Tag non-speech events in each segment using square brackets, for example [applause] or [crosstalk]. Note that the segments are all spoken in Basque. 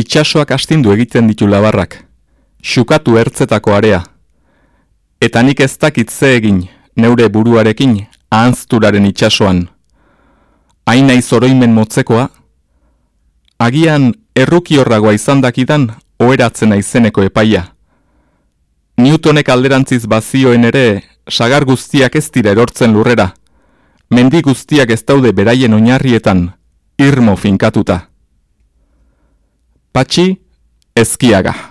itxasoak astindu egiten ditu labarrak, xukatu ertzetako area. Eta nik ez dakitze egin, neure buruarekin, ahanzturaren itxasoan. Aina izoroimen motzekoa, agian erruki horragoa izan dakidan, oeratzen izeneko epaia. Newtonek alderantziz bazioen ere, sagar guztiak ez dira erortzen lurrera. Mendi guztiak ez daude beraien oinarrietan, irmo finkatuta. Pachi Esquiaga.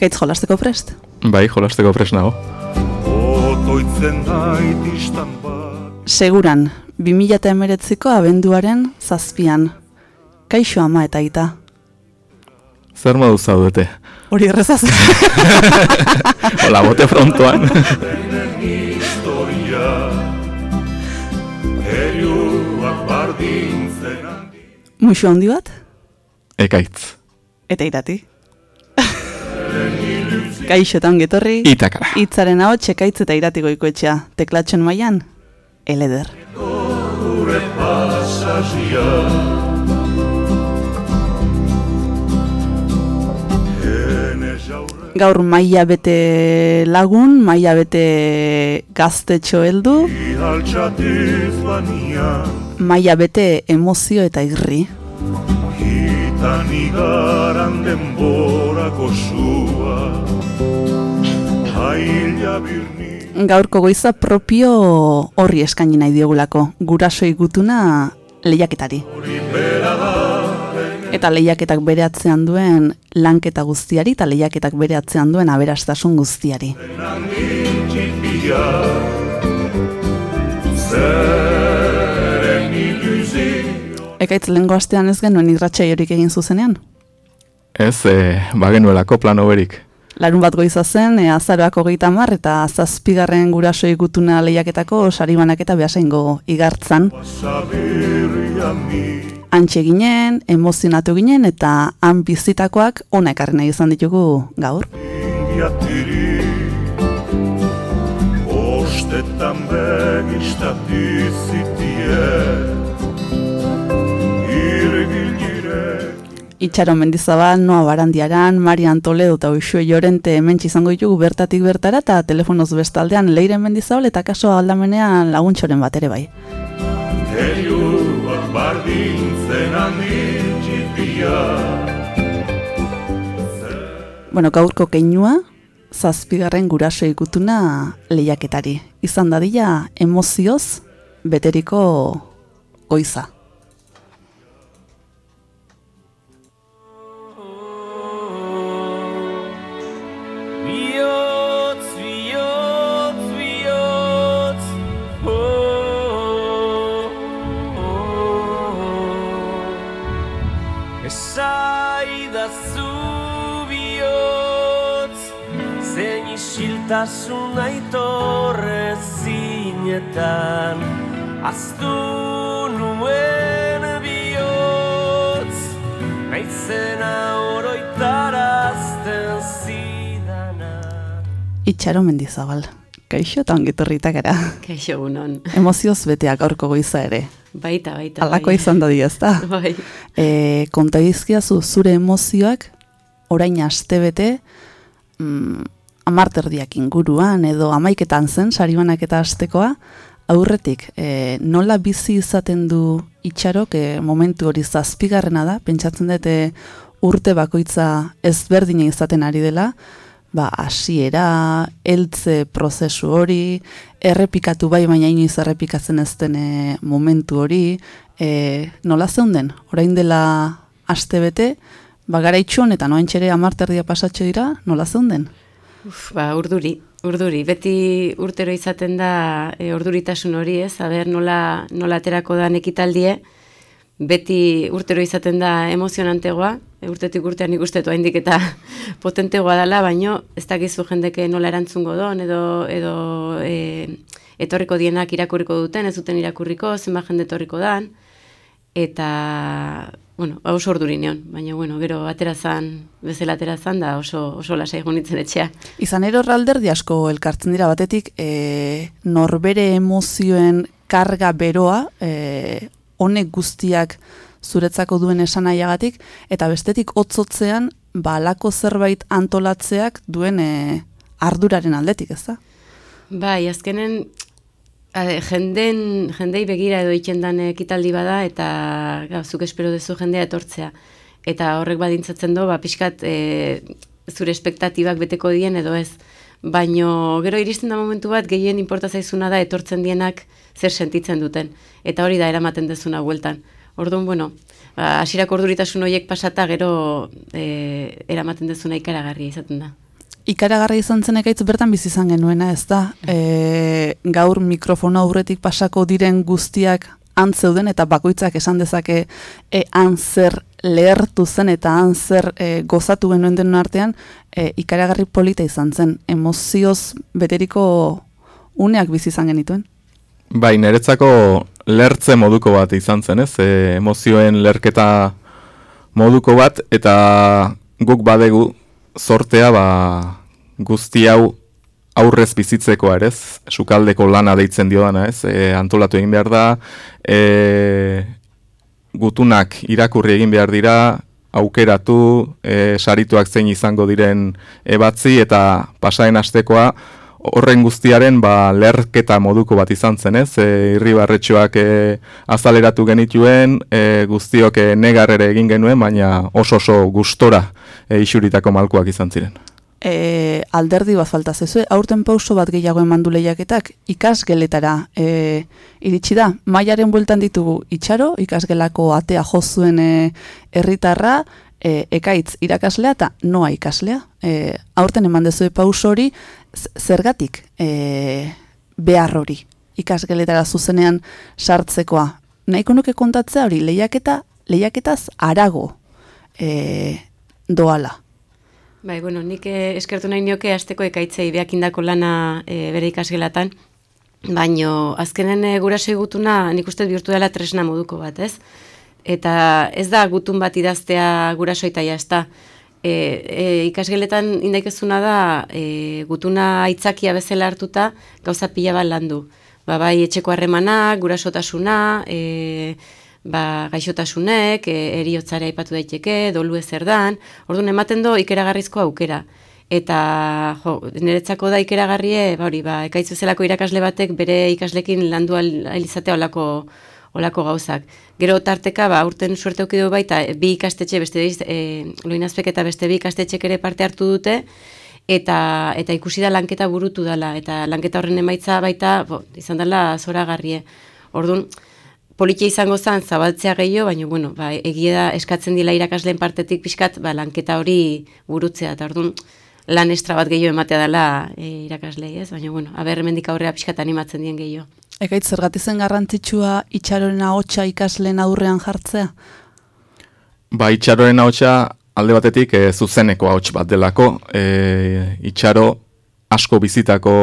Ekaitz jolasteko prest? Bai, jolasteko prest nago. Seguran, 2008ko abenduaren zazpian. Kaixo ama eta ita. Zer modu zaudete? Hori errezaz. [laughs] Hola, bote frontoan. Muxo handi bat? Ekaitz. Eta irati. Kaixotan getorri. Itakara. Itzaren hau txekaitz eta irati goikoetxea. Teklatxon maian, eleder. Gaur maila bete lagun, maila bete gaztetxo heldu. Maila bete emozio eta irri. Gitan igaran denborako zua Gaurko goiza propio horri eskaini nahi diogulako, gurasoi gutuna lehiaketari. Eta lehiaketak bere atzean duen lanketa guztiari, eta lehiaketak bere atzean duen aberastasun guztiari. Ekaitz lehenko astean ez genuen irratxai horik egin zuzenean? Ez, e, bagenuelako plano berik. Larun bat goiza zen, e, azaroak hogeita mar, eta zazpigarren guraso gutuna lehiaketako saribanak eta behasaingo igartzan. Antxe ginen, emozionatu ginen, eta han bizitakoak ona ekarri nahi izan ditugu gaur. Ostetan Itxaron mendizabal, Noa Barandiaran, Marian Toledo eta Uxue Jorente hementsi izango ditugu bertatik bertara eta telefonoz bestaldean Leiren mendizabal eta kaso aldamenean laguntxoren bat ere bai. Bueno, gaurko keinua, zazpigarren guraso ikutuna lehiaketari. Izan dadila emozioz beteriko goiza. Tasun aitorre zinetan Aztu nuen bihotz Naizena oroitarazten zidana. Itxaro mendizabal Kaixo eta ongitorritak gara. Kaixo unon Emozioz beteak aurko goiza ere. Baita, baita Alako bai. izan da diazta [laughs] Bai. E, Konta izkiazu zure emozioak Orain aste bete mm, amarterdiak inguruan edo amaiketan zen, saribanak eta astekoa, aurretik, e, nola bizi izaten du itxarok, e, momentu hori zazpigarrena da, pentsatzen dute urte bakoitza ezberdina izaten ari dela, ba, asiera, eltze prozesu hori, errepikatu bai, baina inoiz errepikatzen ez den e, momentu hori, e, nola zeunden, orain dela aste bete, ba, gara itxuan eta noain txere amarterdia pasatxe dira, nola zeunden? Uf, ba, urduri, urduri. Beti urtero izaten da e, urduritasun hori ez, aber nola, nola aterako da ekitaldie, beti urtero izaten da emozionantegoa, e, urtetik urtean ikustetu haindik eta [laughs] potentegoa dela, baino ez dakizu jendeke nola erantzungo don, edo, edo e, etorriko dienak irakurriko duten, ez duten irakurriko, zenba jende etorriko dan, eta, bueno, ba, oso orduri neon, baina, bueno, gero aterazan, bezala aterazan, da oso, oso lasai gonitzen etxea. Izan ero alderdi asko elkartzen dira batetik, e, norbere emozioen karga beroa, e, honek guztiak zuretzako duen esanaiagatik, eta bestetik otzotzean, balako zerbait antolatzeak duen e, arduraren aldetik, ez da? Bai, azkenen, Ade, jenden, jendei begira edo itxendan ekitaldi bada eta gau, zuk espero duzu jendea etortzea. Eta horrek badintzatzen do, ba, pixkat e, zure espektatibak beteko dien edo ez. Baino gero iristen da momentu bat gehien inporta zaizuna da etortzen dienak zer sentitzen duten. Eta hori da eramaten dezuna bueltan. Orduan, bueno, ba, asirak orduritasun horiek pasata gero e, eramaten dezuna ikaragarria izaten da ikaragarri izan zen ekaitz bertan bizi izan genuena, ez da? E, gaur mikrofono aurretik pasako diren guztiak antzeuden eta bakoitzak esan dezake e, zer lehertu zen eta zer e, gozatu genuen den artean e, ikaragarri polita izan zen. Emozioz beteriko uneak bizi izan genituen. Bai, niretzako lertze moduko bat izan zen, ez? E, emozioen lerketa moduko bat eta guk badegu sortea ba, guzti hau aurrez bizitzeko ere? Sukaldeko lana deitzen dio dana, ez? E, antolatu egin behar da, e, gutunak irakurri egin behar dira, aukeratu, e, sarituak zein izango diren ebatzi eta pasaen astekoa, horren guztiaren ba, lerketa moduko bat izan zen, ez? E, irri barretxoak e, azaleratu genituen, e, guztiok e, negarrere egin genuen, baina oso oso gustora e, isuritako malkoak izan ziren e, alderdi bat falta zezu, aurten pauso bat gehiago eman du lehiaketak, ikasgeletara e, iritsi da. Maiaren bueltan ditugu itxaro, ikasgelako atea jozuen e, herritarra, e, ekaitz irakaslea eta noa ikaslea. E, aurten eman dezu pauso hori, zergatik e, behar hori ikasgeletara zuzenean sartzekoa. Nahiko nuke kontatzea hori lehiaketa, lehiaketaz arago e, doala. Bai, bueno, nik eh, eskertu nahi nioke asteko ekaitzei beakindako lana e, bere ikasgelatan, baino azkenen e, guraso gutuna nik uste bihurtu dela tresna moduko bat, ez? Eta ez da gutun bat idaztea guraso eta jazta. E, e, ikasgeletan indaikezuna da e, gutuna aitzaki bezala hartuta gauza pila bat landu. Ba, bai, etxeko harremanak, gurasotasuna, e, ba, gaixotasunek, e, eriotzare aipatu daiteke, dolu ezer dan, orduan ematen do ikeragarrizko aukera. Eta jo, niretzako da ikeragarrie, ba, hori, ba, ekaitzu zelako irakasle batek bere ikaslekin landu alizatea olako, olako gauzak. Gero tarteka, ba, urten suerte aukidu baita, bi ikastetxe, beste e, loinazpek eta beste bi ikastetxek ere parte hartu dute, eta eta ikusi da lanketa burutu dela, eta lanketa horren emaitza baita, bo, izan dela zora garrie. Orduan, politia izango zen zabaltzea gehiago, baina bueno, ba, egia da eskatzen dila irakasleen partetik pixkat ba, lanketa hori burutzea, eta orduan lan estra bat gehiago ematea dela e, irakaslei, ez? Baina bueno, aber hemendik aurrea pixkat animatzen dien gehiago. Ekaitz, zergatik zen garrantzitsua itxaroren ahotsa ikasleen aurrean jartzea? Ba, itxaroren ahotsa alde batetik e, zuzeneko ahots bat delako, e, itxaro asko bizitako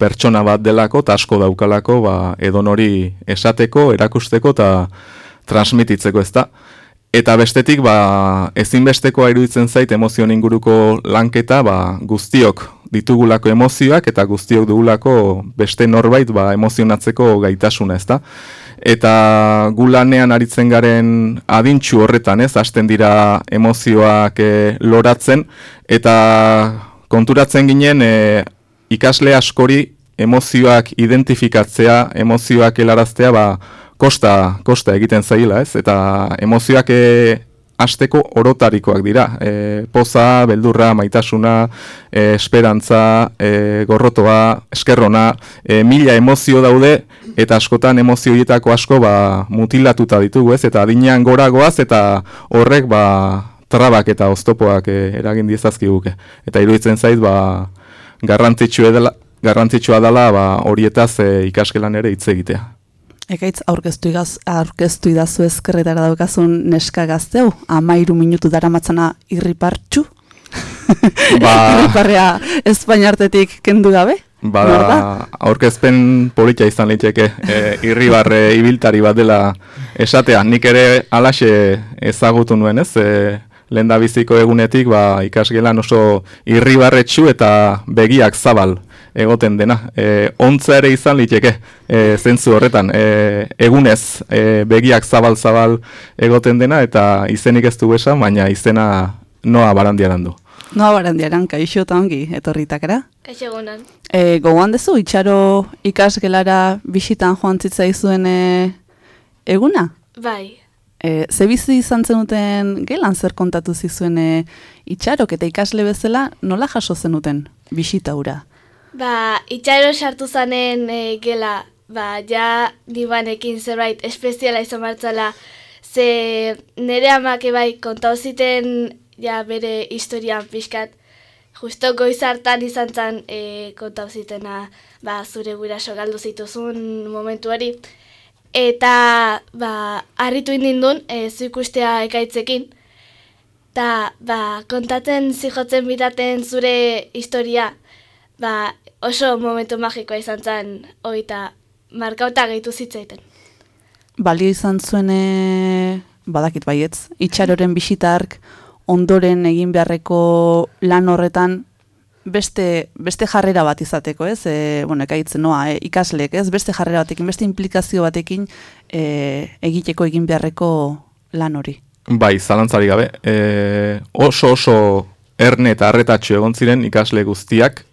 pertsona bat delako eta asko daukalako ba, edon hori esateko, erakusteko eta transmititzeko ez da. Eta bestetik ba, ezinbestekoa iruditzen zait emozioen inguruko lanketa ba, guztiok ditugulako emozioak eta guztiok dugulako beste norbait ba, emozionatzeko gaitasuna ez da. Eta gulanean aritzen garen adintxu horretan ez, hasten dira emozioak e, loratzen eta konturatzen ginen e, ikasle askori emozioak identifikatzea, emozioak helaraztea, ba, kosta, kosta egiten zaila, ez? Eta emozioak e, asteko orotarikoak dira. E, poza, beldurra, maitasuna, e, esperantza, e, gorrotoa, eskerrona, e, mila emozio daude, eta askotan emozio horietako asko ba, mutilatuta ditugu, ez? Eta adinean goragoaz, eta horrek ba, trabak eta oztopoak e, eragin diezazkiguke. Eta iruditzen zait, ba, garrantzitsua dela, garrantzitsua dela ba, horietaz e, ikasgelan ere hitz egitea. Ekaitz aurkeztu, igaz, aurkeztu idazu ezkerretara daukazun neska gazteu, amairu minutu dara matzana irripartxu? [laughs] Ba, Irriparrea Espainiartetik kendu gabe? ba, aurkezpen politia izan liteke, e, irribarre ibiltari bat dela esatea. Nik ere alaxe ezagutu nuen ez, e, lehen egunetik ba, ikasgelan oso irribarretxu eta begiak zabal egoten dena. E, ontza ere izan liteke e, zentzu horretan. E, egunez e, begiak zabal-zabal egoten dena eta izenik ez du esan, baina izena noa barandiaran du. Noa barandiaran, kaixo eta ongi, etorritakera. Kaixo egunon. E, gogoan dezu, itxaro ikasgelara bisitan joan zitzaizuen e, eguna? Bai. E, ze bizi izan zenuten gelan zer kontatu zizuen e, itxarok eta ikasle bezala nola jaso zenuten bisita hura? Ba, itxairo sartu zanen e, gela, ba, ja dibanekin zerbait espeziala izan martzala, ze nire amak bai kontau ziten ja bere historian pixkat, justo goiz hartan izan zen e, kontau zitena, ba, zure guraso galdu zituzun momentuari, eta, ba, harritu indindun, e, zu ikustea ekaitzekin, eta, ba, kontatzen zijotzen bidaten zure historia, ba, oso momentu magikoa izan zen, hori eta markauta gehitu zitzaiten. Balio izan zuen, badakit baietz, itxaroren bisitark ondoren egin beharreko lan horretan beste, beste jarrera bat izateko, ez? E, bueno, ekaitzen noa, e, ikaslek, ez? Beste jarrera batekin, beste implikazio batekin e, egiteko egin beharreko lan hori. Bai, zalantzari gabe. E, oso oso erne eta arretatxo egon ziren ikasle guztiak.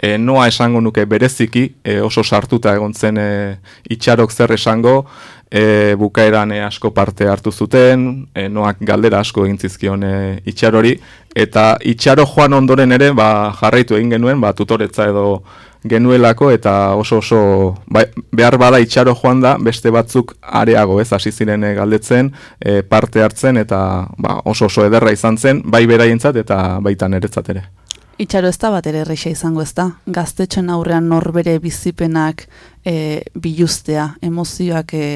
E, noa esango nuke bereziki, e, oso sartuta egon zen e, itxarok zer esango, e, bukaeran e, asko parte hartu zuten, e, noak galdera asko egin zizkion e, itxarori, eta itxaro joan ondoren ere ba, jarraitu egin genuen, ba, tutoretza edo genuelako, eta oso oso bai, behar bada itxaro joan da, beste batzuk areago ez, hasi ziren galdetzen, e, parte hartzen, eta ba, oso oso ederra izan zen, bai beraientzat eta baita niretzat ere. Itxaro ez da bat ere erreixa izango ez da. Gaztetxen aurrean norbere bizipenak e, biluztea, emozioak e,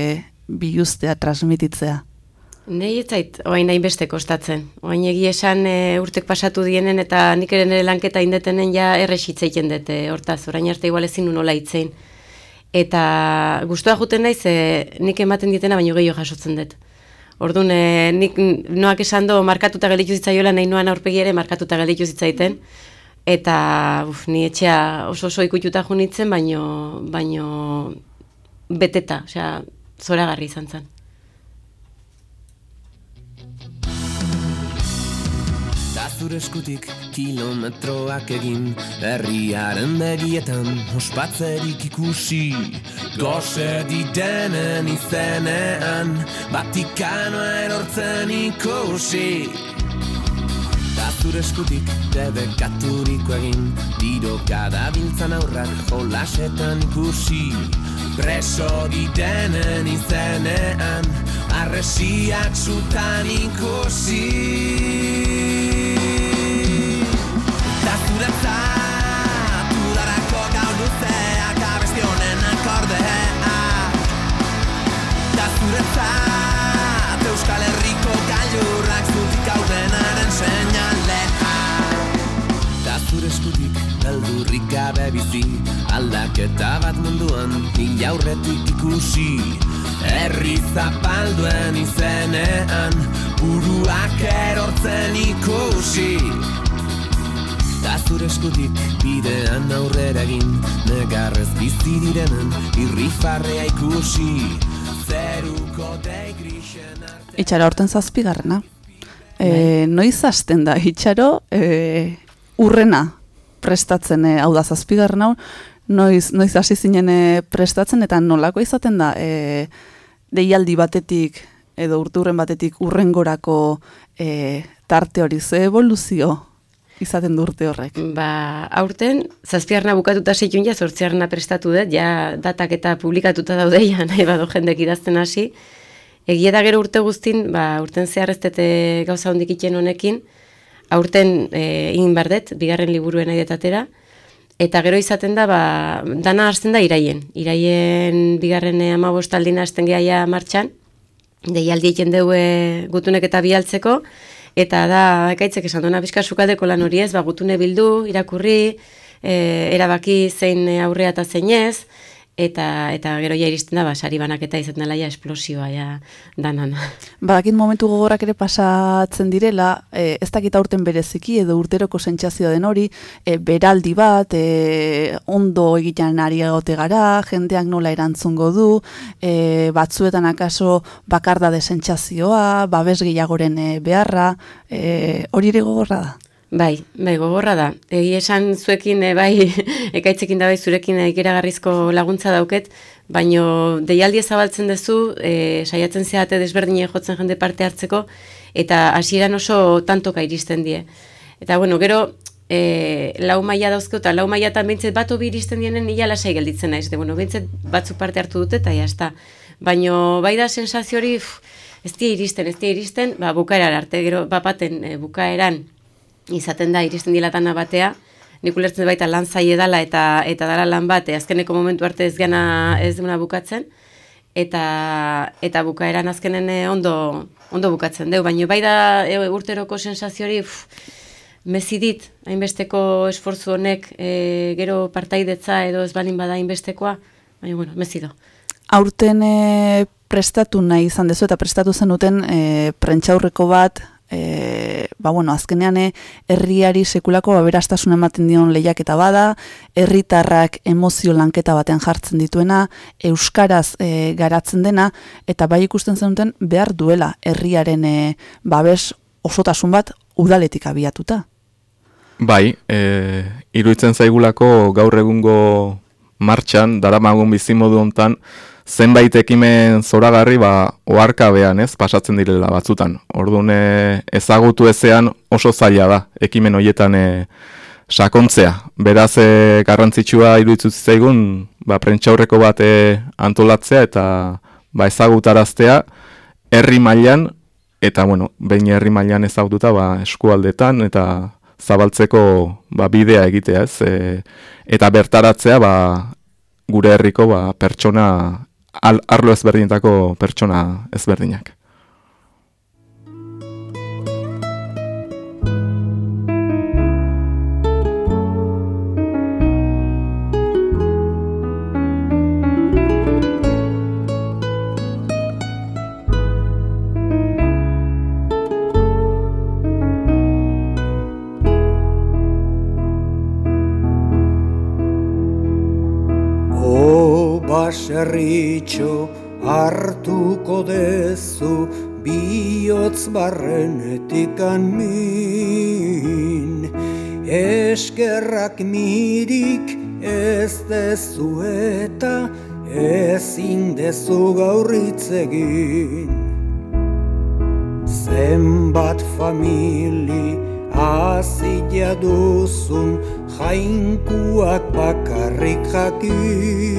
biluztea, transmititzea. Nei ez zait, oain nahi beste kostatzen. Oain egi esan e, urtek pasatu dienen eta nik ere nire lanketa indetenen ja errexitzeiten dut, e, hortaz, orain arte igual ezin nola itzein. Eta gustua juten naiz, e, nik ematen ditena baino gehiago jasotzen dut. Orduan, e, nik noak esan do markatuta gelditu zitzaioela nahi noan aurpegi ere markatuta gelditu zitzaiten. Eta uf, ni etxea oso oso ikututa junitzen, baino, baino beteta, osea, zoragarri izan zen. Zure eskutik kilometroak egin Herriaren begietan ospatzerik ikusi Gose didenen izenean Vatikanoa erortzen ikusi zure eskutik debekaturiko egin. Diroka da biltzan aurrak jolasetan ikusi. Preso didenen izenean Arresiak zutan ikusi eskutik beldurrik gabe bizi Aldaketa bat munduan hil aurretik ikusi. Herri zapalduen izenean Buruak erortzen ikusi. Da zure eskutik bidean aurrera egin Negarrez bizi direnen irrifarrea ikusi. Zeruko dei grisen arte Itxaro horten zazpigarrena. E, noiz hasten da, itxaro e, urrena prestatzen, e, hau da zazpigarren hau, noiz, noiz hasi zinen e, prestatzen, eta nolako izaten da, e, deialdi batetik, edo urturren batetik urrengorako e, tarte hori, ze evoluzio izaten du urte horrek. Ba, aurten, zazpiarna bukatuta seitun ja, zortziarna prestatu dut, ja datak eta publikatuta daude, ja nahi bado jendek idazten hasi. Egia da gero urte guztin, ba, urten zehar ez gauza hondik honekin, aurten e, egin bardet, bigarren liburuen nahi detatera, eta gero izaten da, ba, dana hasten da iraien. Iraien bigarren amabostaldina hasten gehaia martxan, deialdi egiten dugu gutunek eta bialtzeko, eta da, ekaitzek esan duena bizka sukaldeko lan hori ez, ba, gutune bildu, irakurri, e, erabaki zein aurrea eta zein ez, eta eta gero ja iristen da ba sari banaketa izaten dela ja esplosioa ja danan. [laughs] Badakit momentu gogorrak ere pasatzen direla, e, ez dakit aurten bereziki edo urteroko sentsazioa den hori, e, beraldi bat, e, ondo egiten ari egote gara, jendeak nola erantzungo du, e, batzuetan akaso bakarda de sentsazioa, babes gehiagoren e, beharra, e, hori ere gogorra da. Bai, bai, gogorra da. Egi esan zuekin, e, bai, [laughs] ekaitzekin da bai zurekin ikeragarrizko laguntza dauket, baino deialdi zabaltzen duzu, e, saiatzen zeate desberdine jotzen jende parte hartzeko, eta hasieran oso tantoka iristen die. Eta bueno, gero, e, lau maila dauzko, eta lau maila eta bintzet bat obi iristen dienen nila lasai gelditzen naiz. De, bueno, bintzet batzu parte hartu dute, eta jazta. Baino, bai da sensazio hori, ez die iristen, ez die iristen, ba, bukaeran arte, gero, bapaten e, bukaeran, izaten da iristen dilatana batea, nik ulertzen baita lan zai edala eta eta dala lan bate, azkeneko momentu arte ez gana ez duna bukatzen, eta eta bukaeran azkenen eh, ondo, ondo bukatzen deu, baina bai da e, urteroko sensaziori mezidit, hainbesteko esfortzu honek e, gero partaidetza edo ez balin bada hainbestekoa, baina bueno, mezido. Aurten prestatu nahi izan dezu eta prestatu zenuten e, prentxaurreko bat e, ba, bueno, azkenean eh, herriari sekulako aberastasun ematen dion lehiaketa bada, herritarrak emozio lanketa batean jartzen dituena, euskaraz e, garatzen dena, eta bai ikusten zenuten behar duela herriaren e, babes osotasun bat udaletik abiatuta. Bai, e, iruitzen zaigulako gaur egungo martxan, daramagun bizimodu hontan, zenbait ekimen zoragarri ba oharkabean, ez, pasatzen direla batzutan. Orduan e, ezagutu ezean oso zaila da ekimen hoietan e, sakontzea. Beraz e, garrantzitsua iruditu zaigun, ba prentsaurreko bat e, antolatzea eta ba ezagutaraztea herri mailan eta bueno, behin herri mailan ezagututa ba eskualdetan eta zabaltzeko ba, bidea egitea, ez? E, eta bertaratzea ba, gure herriko ba, pertsona arlo ezberdinetako pertsona ezberdinak. Baserritxo hartuko dezu bihotz barrenetik min. Eskerrak mirik ez dezu eta ezin dezu gaurritzegin zenbat famili azila duzun jainkuak bakarrik jakin.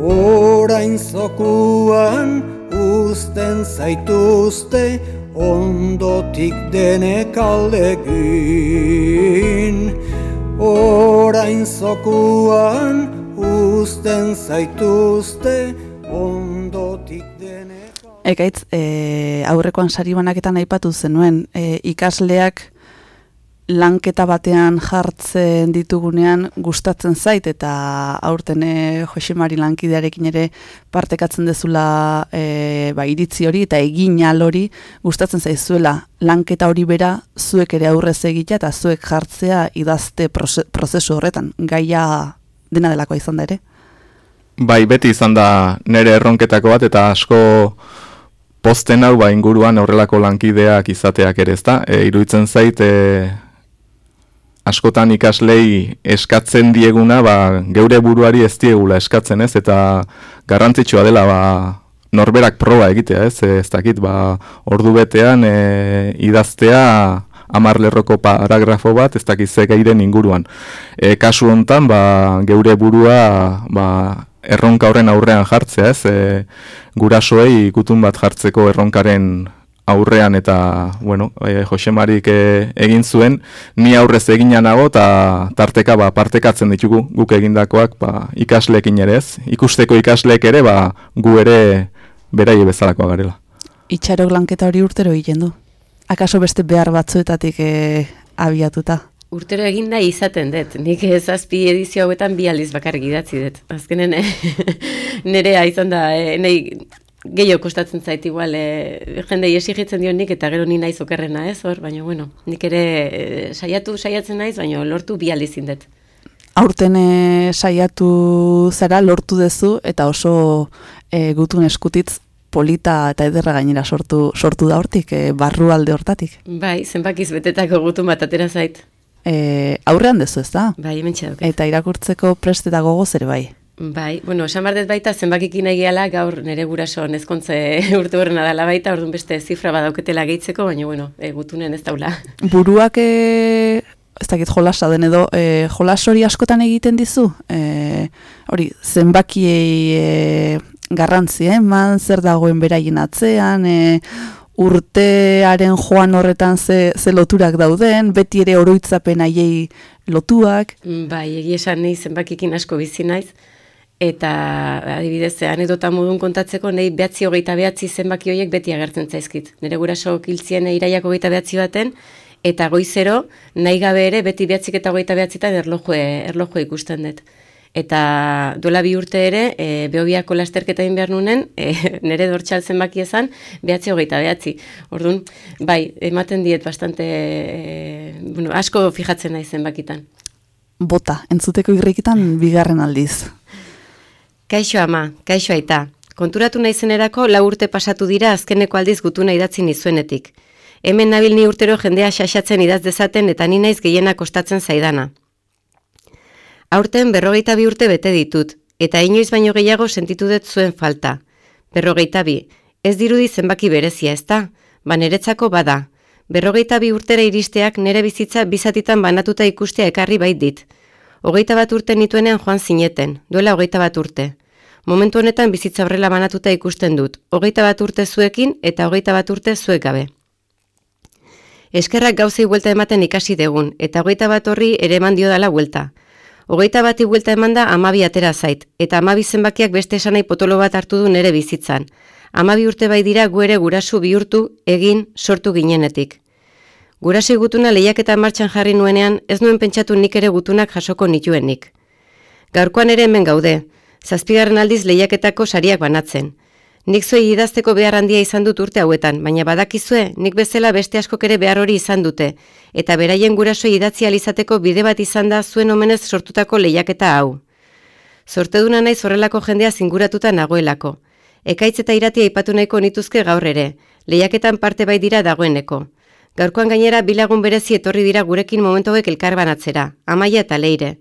Orain zokuan usten zaituzte ondotik denek aldegin Orain zokuan usten zaituzte ondotik Ekaitz, e, aurrekoan sari banaketan aipatu zenuen, e, ikasleak lanketa batean jartzen ditugunean gustatzen zait eta aurten e, Josemari lankidearekin ere partekatzen dezula e, ba, iritzi hori eta egin hori gustatzen zaizuela. Lanketa hori bera zuek ere aurrez egitea eta zuek jartzea idazte prozesu horretan. Gaia dena delako izan da ere. Bai, beti izan da nere erronketako bat eta asko posten hau ba inguruan horrelako lankideak izateak ere ezta. E, iruditzen zait e, askotan ikaslei eskatzen dieguna, ba, geure buruari ez diegula eskatzen ez, eta garrantzitsua dela ba, norberak proba egitea ez, ez dakit, ba, ordu betean e, idaztea amarlerroko paragrafo bat, ez dakit ze gairen inguruan. E, kasu hontan, ba, geure burua ba, erronka horren aurrean jartzea ez, e, gurasoei gutun bat jartzeko erronkaren aurrean eta, bueno, e, Josemarik e, egin zuen, ni aurrez egina nago eta tarteka ba, partekatzen ditugu guk egindakoak ba, ikasleekin ere ez. Ikusteko ikasleek ere ba, gu ere beraie bezalakoa garela. Itxarok lanketa hori urtero egiten du. Akaso beste behar batzuetatik e, abiatuta? Urtero egin nahi izaten dut. Nik zazpi edizio hauetan bi aldiz bakarrik idatzi dut. Azkenen [laughs] nerea izan da, e, gehiago kostatzen zait igual, e, jende esigitzen dio nik eta gero ni naiz okerrena ez, hor, baina bueno, nik ere e, saiatu saiatzen naiz, baina lortu bi aldiz indet. Aurten e, saiatu zara lortu dezu eta oso e, gutun eskutitz polita eta ederra gainera sortu, sortu da hortik, e, barru alde hortatik. Bai, zenbakiz betetako gutun bat atera zait. E, aurrean dezu ez da? Bai, hemen Eta irakurtzeko prestetago gogo zer bai? Bai, bueno, esan bardet baita zenbakikin egiala gaur nire guraso nezkontze [laughs] urte horrena dela baita, orduan beste zifra badauketela gehitzeko, baina bueno, e, gutunen ez daula. [laughs] Buruak, e, ez dakit jolasa den edo, e, jolas hori askotan egiten dizu? E, hori, zenbakiei e, garrantzia eman, zer dagoen beraien atzean, e, urtearen joan horretan ze, ze loturak dauden, beti ere oroitzapen aiei lotuak. Bai, egia esan nahi zenbakikin asko bizi naiz, Eta adibidez, anedota modun kontatzeko, nahi behatzi hogeita behatzi zenbaki horiek beti agertzen zaizkit. Nire guraso kiltzien iraiak hogeita behatzi baten, eta goizero, nahi gabe ere, beti behatzik eta hogeita behatzitan erlojue, erlojue ikusten dut. Eta duela bi urte ere, e, behobiako lasterketa egin behar nunen, e, [laughs] nire dortxal zenbaki ezan, behatzi hogeita behatzi. Orduan, bai, ematen diet bastante, e, bueno, asko fijatzen nahi zenbakitan. Bota, entzuteko irrikitan bigarren aldiz. Kaixo ama, kaixo aita. Konturatu naizenerako lau urte pasatu dira azkeneko aldiz gutuna idatzi nizuenetik. Hemen nabil ni urtero jendea xaxatzen idaz dezaten eta ni naiz gehiena kostatzen zaidana. Aurten berrogeita bi urte bete ditut, eta inoiz baino gehiago sentitu dut zuen falta. Berrogeita bi, ez dirudi zenbaki berezia ez da, baneretzako bada. Berrogeita bi urtera iristeak nere bizitza bizatitan banatuta ikustea ekarri bait dit. Hogeita bat urte nituenean joan zineten, duela hogeita bat urte. Momentu honetan bizitza horrela banatuta ikusten dut, hogeita bat urte zuekin eta hogeita bat urte zuek gabe. Eskerrak gauzei buelta ematen ikasi degun, eta hogeita bat horri ere eman dio dala buelta. Hogeita bati buelta eman da amabi atera zait, eta amabi zenbakiak beste esanai potolo bat hartu du nere bizitzan. Amabi urte bai dira gu ere gurasu bihurtu, egin, sortu ginenetik. Gurasi gutuna lehiak eta martxan jarri nuenean, ez nuen pentsatu nik ere gutunak jasoko nituenik. Gaurkoan ere hemen gaude, zazpigarren aldiz lehiaketako sariak banatzen. Nik zuei idazteko behar handia izan dut urte hauetan, baina badakizue, nik bezala beste askok ere behar hori izan dute, eta beraien guraso idatzi alizateko bide bat izan da zuen omenez sortutako lehiaketa hau. Zorteduna naiz horrelako jendea zinguratuta nagoelako. Ekaitz eta iratia ipatu nahiko nituzke gaur ere, lehiaketan parte bai dira dagoeneko. Gaurkoan gainera bilagun berezi etorri dira gurekin momentu hauek elkar banatzera, amaia eta leire.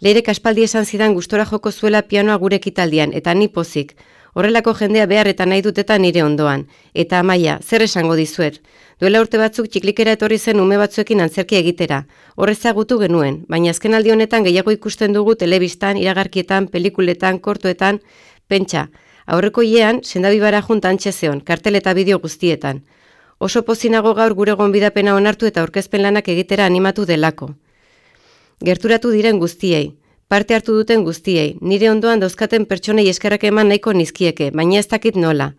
Leire kaspaldi esan zidan gustora joko zuela pianoa gure kitaldian, eta ni pozik. Horrelako jendea behar eta nahi duteta nire ondoan. Eta amaia, zer esango dizuet? Duela urte batzuk txiklikera etorri zen ume batzuekin antzerki egitera. Horreza gutu genuen, baina azken aldi honetan gehiago ikusten dugu telebistan, iragarkietan, pelikuletan, kortuetan, pentsa. Aurreko hiean, sendabi bara juntan txezeon, kartel eta bideo guztietan oso pozinago gaur gure gonbidapena onartu eta aurkezpen lanak egitera animatu delako. Gerturatu diren guztiei, parte hartu duten guztiei, nire ondoan dauzkaten pertsonei eskerrak eman nahiko nizkieke, baina ez dakit nola.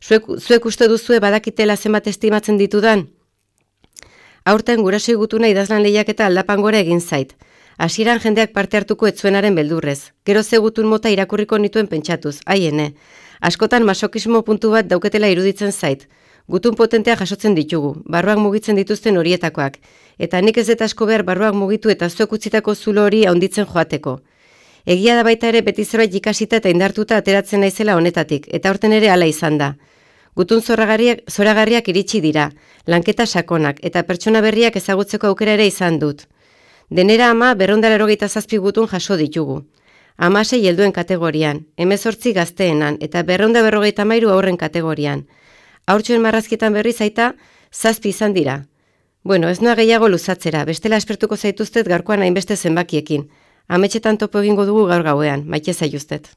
Zuek, zuek uste duzue badakitela zenbat estimatzen ditudan? Aurten gurasoi gutuna idazlan lehiak eta aldapan gora egin zait. Hasieran jendeak parte hartuko etzuenaren beldurrez. Gero ze gutun mota irakurriko nituen pentsatuz, haiene. Askotan masokismo puntu bat dauketela iruditzen zait. Gutun potentea jasotzen ditugu, barruak mugitzen dituzten horietakoak, eta nik ez eta asko behar barruak mugitu eta zuek utzitako zulo hori haunditzen joateko. Egia da baita ere beti zerbait ikasita eta indartuta ateratzen naizela honetatik, eta horten ere hala izan da. Gutun zoragarriak, zoragarriak iritsi dira, lanketa sakonak, eta pertsona berriak ezagutzeko aukera ere izan dut. Denera ama berrondara erogeita zazpi gutun jaso ditugu. Amasei helduen kategorian, emezortzi gazteenan, eta berronda berrogeita mairu aurren kategorian. Aurtsoen marrazkietan berri zaita, zazpi izan dira. Bueno, ez noa gehiago luzatzera, bestela espertuko zaituztet garkoan hainbeste zenbakiekin. Ametxetan topo egingo dugu gaur gauean, maite zaituztet.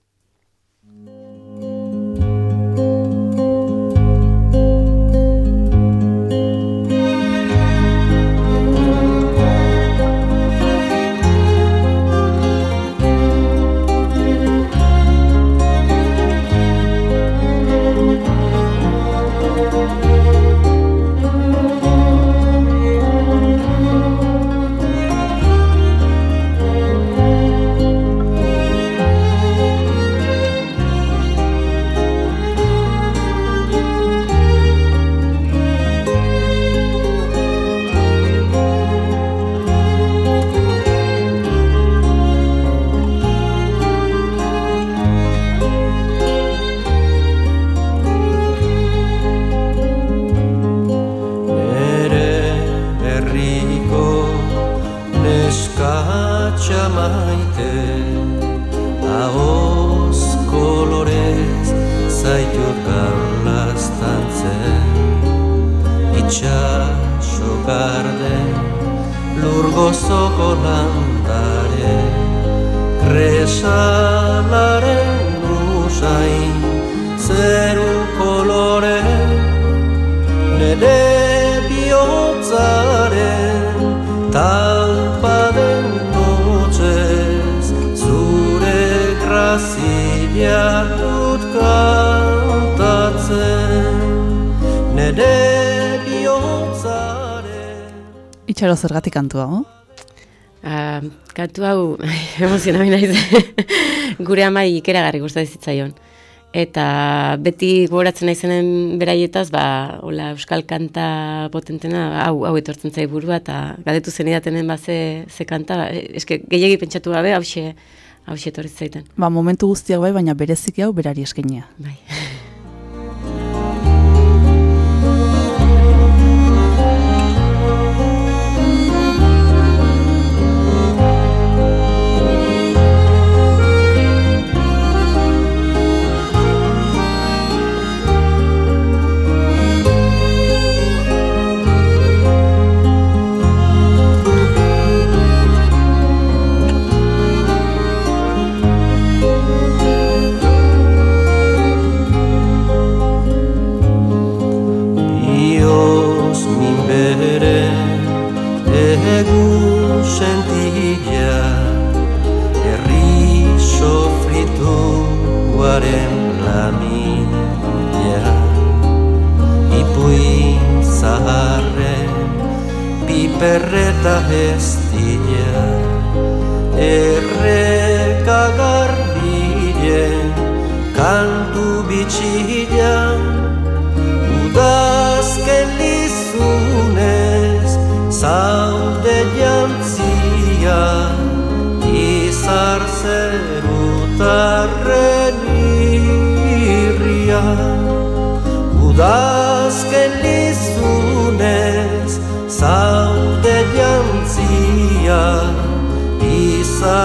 Itxaro zergatik kantua, ho? Ah, kantu hau [laughs] emozionami naiz. [laughs] Gure amai ikeragarri gustatzen zitzaion. Eta beti gogoratzen naizenen beraietaz, ba, hola, euskal kanta potentena, hau, hau etortzen zai burua, eta gadetu zen idatenen ba, ze, ze kanta, ba, eske, gehiagi pentsatu gabe, hause, hause etorri zaiten. Ba, momentu guztiak bai, baina bereziki hau berari eskenia. Bai. [laughs] sofrituaren lamilla Ipuin zaharren piperreta estilla Erreka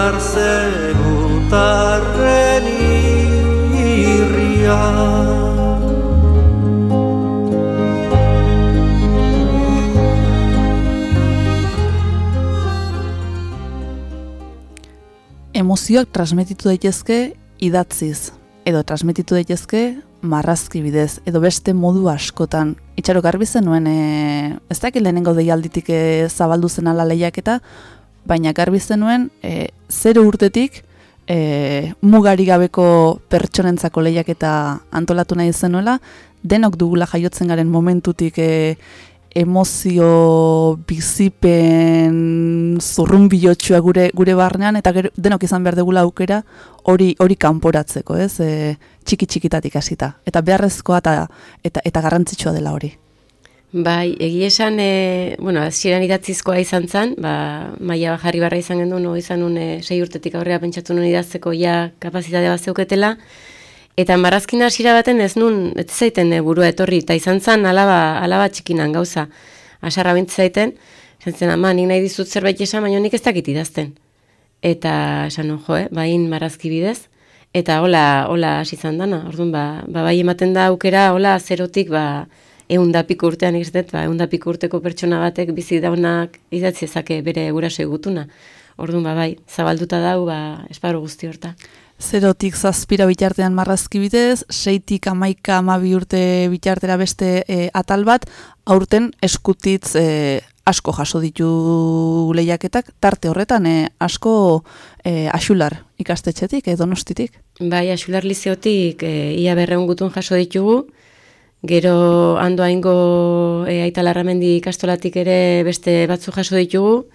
Izar zerutarren irria Emozioak transmititu daitezke idatziz, edo transmititu daitezke marrazki bidez, edo beste modu askotan. Itxaro garbi zenuen, e, ez dakit lehenengo deialditik e, zabaldu zen ala lehiaketa, baina garbi zenuen, e, zero urtetik e, mugari gabeko pertsonentzako lehiaketa antolatu nahi zenuela, denok dugula jaiotzen garen momentutik e, emozio bizipen zurrun bilotsua gure gure barnean eta gero, denok izan behar degula aukera hori hori kanporatzeko, ez? E, txiki txikitatik hasita. Eta beharrezkoa eta eta eta garrantzitsua dela hori. Bai, egia esan, e, bueno, hasieran idatzizkoa izan zen, ba, maia jarri barra izan gendu, no, izan nun e, sei urtetik aurrera pentsatu nun idazteko ja kapazitatea bat zeuketela, eta marrazkin hasiera baten ez nun, ez zaiten e, burua etorri, eta izan zen alaba, alaba txikinan gauza, asarra zaiten, esan zen, ama, nik nahi dizut zerbait esan, baina nik ez dakit idazten. Eta esan nun, jo, eh, bain marrazki bidez, eta hola, hola hasi izan dana, orduan, ba, ba, bai ematen da aukera, hola, zerotik, ba, egun da piku urtean izatet, ba, egun da piku urteko pertsona batek bizi daunak idatzi ezake bere guraso egutuna. Orduan, ba, bai, zabalduta dau, ba, esparru guzti horta. Zerotik zazpira bitartean marrazki bidez, seitik amaika amabi urte bitartera beste e, atal bat, aurten eskutitz e, asko jaso ditu lehiaketak, tarte horretan e, asko e, axular ikastetxetik, edo donostitik. Bai, asular lizeotik e, ia berreun gutun jaso ditugu, gero ando haingo e, aitalarramendi ikastolatik ere beste batzu jaso ditugu,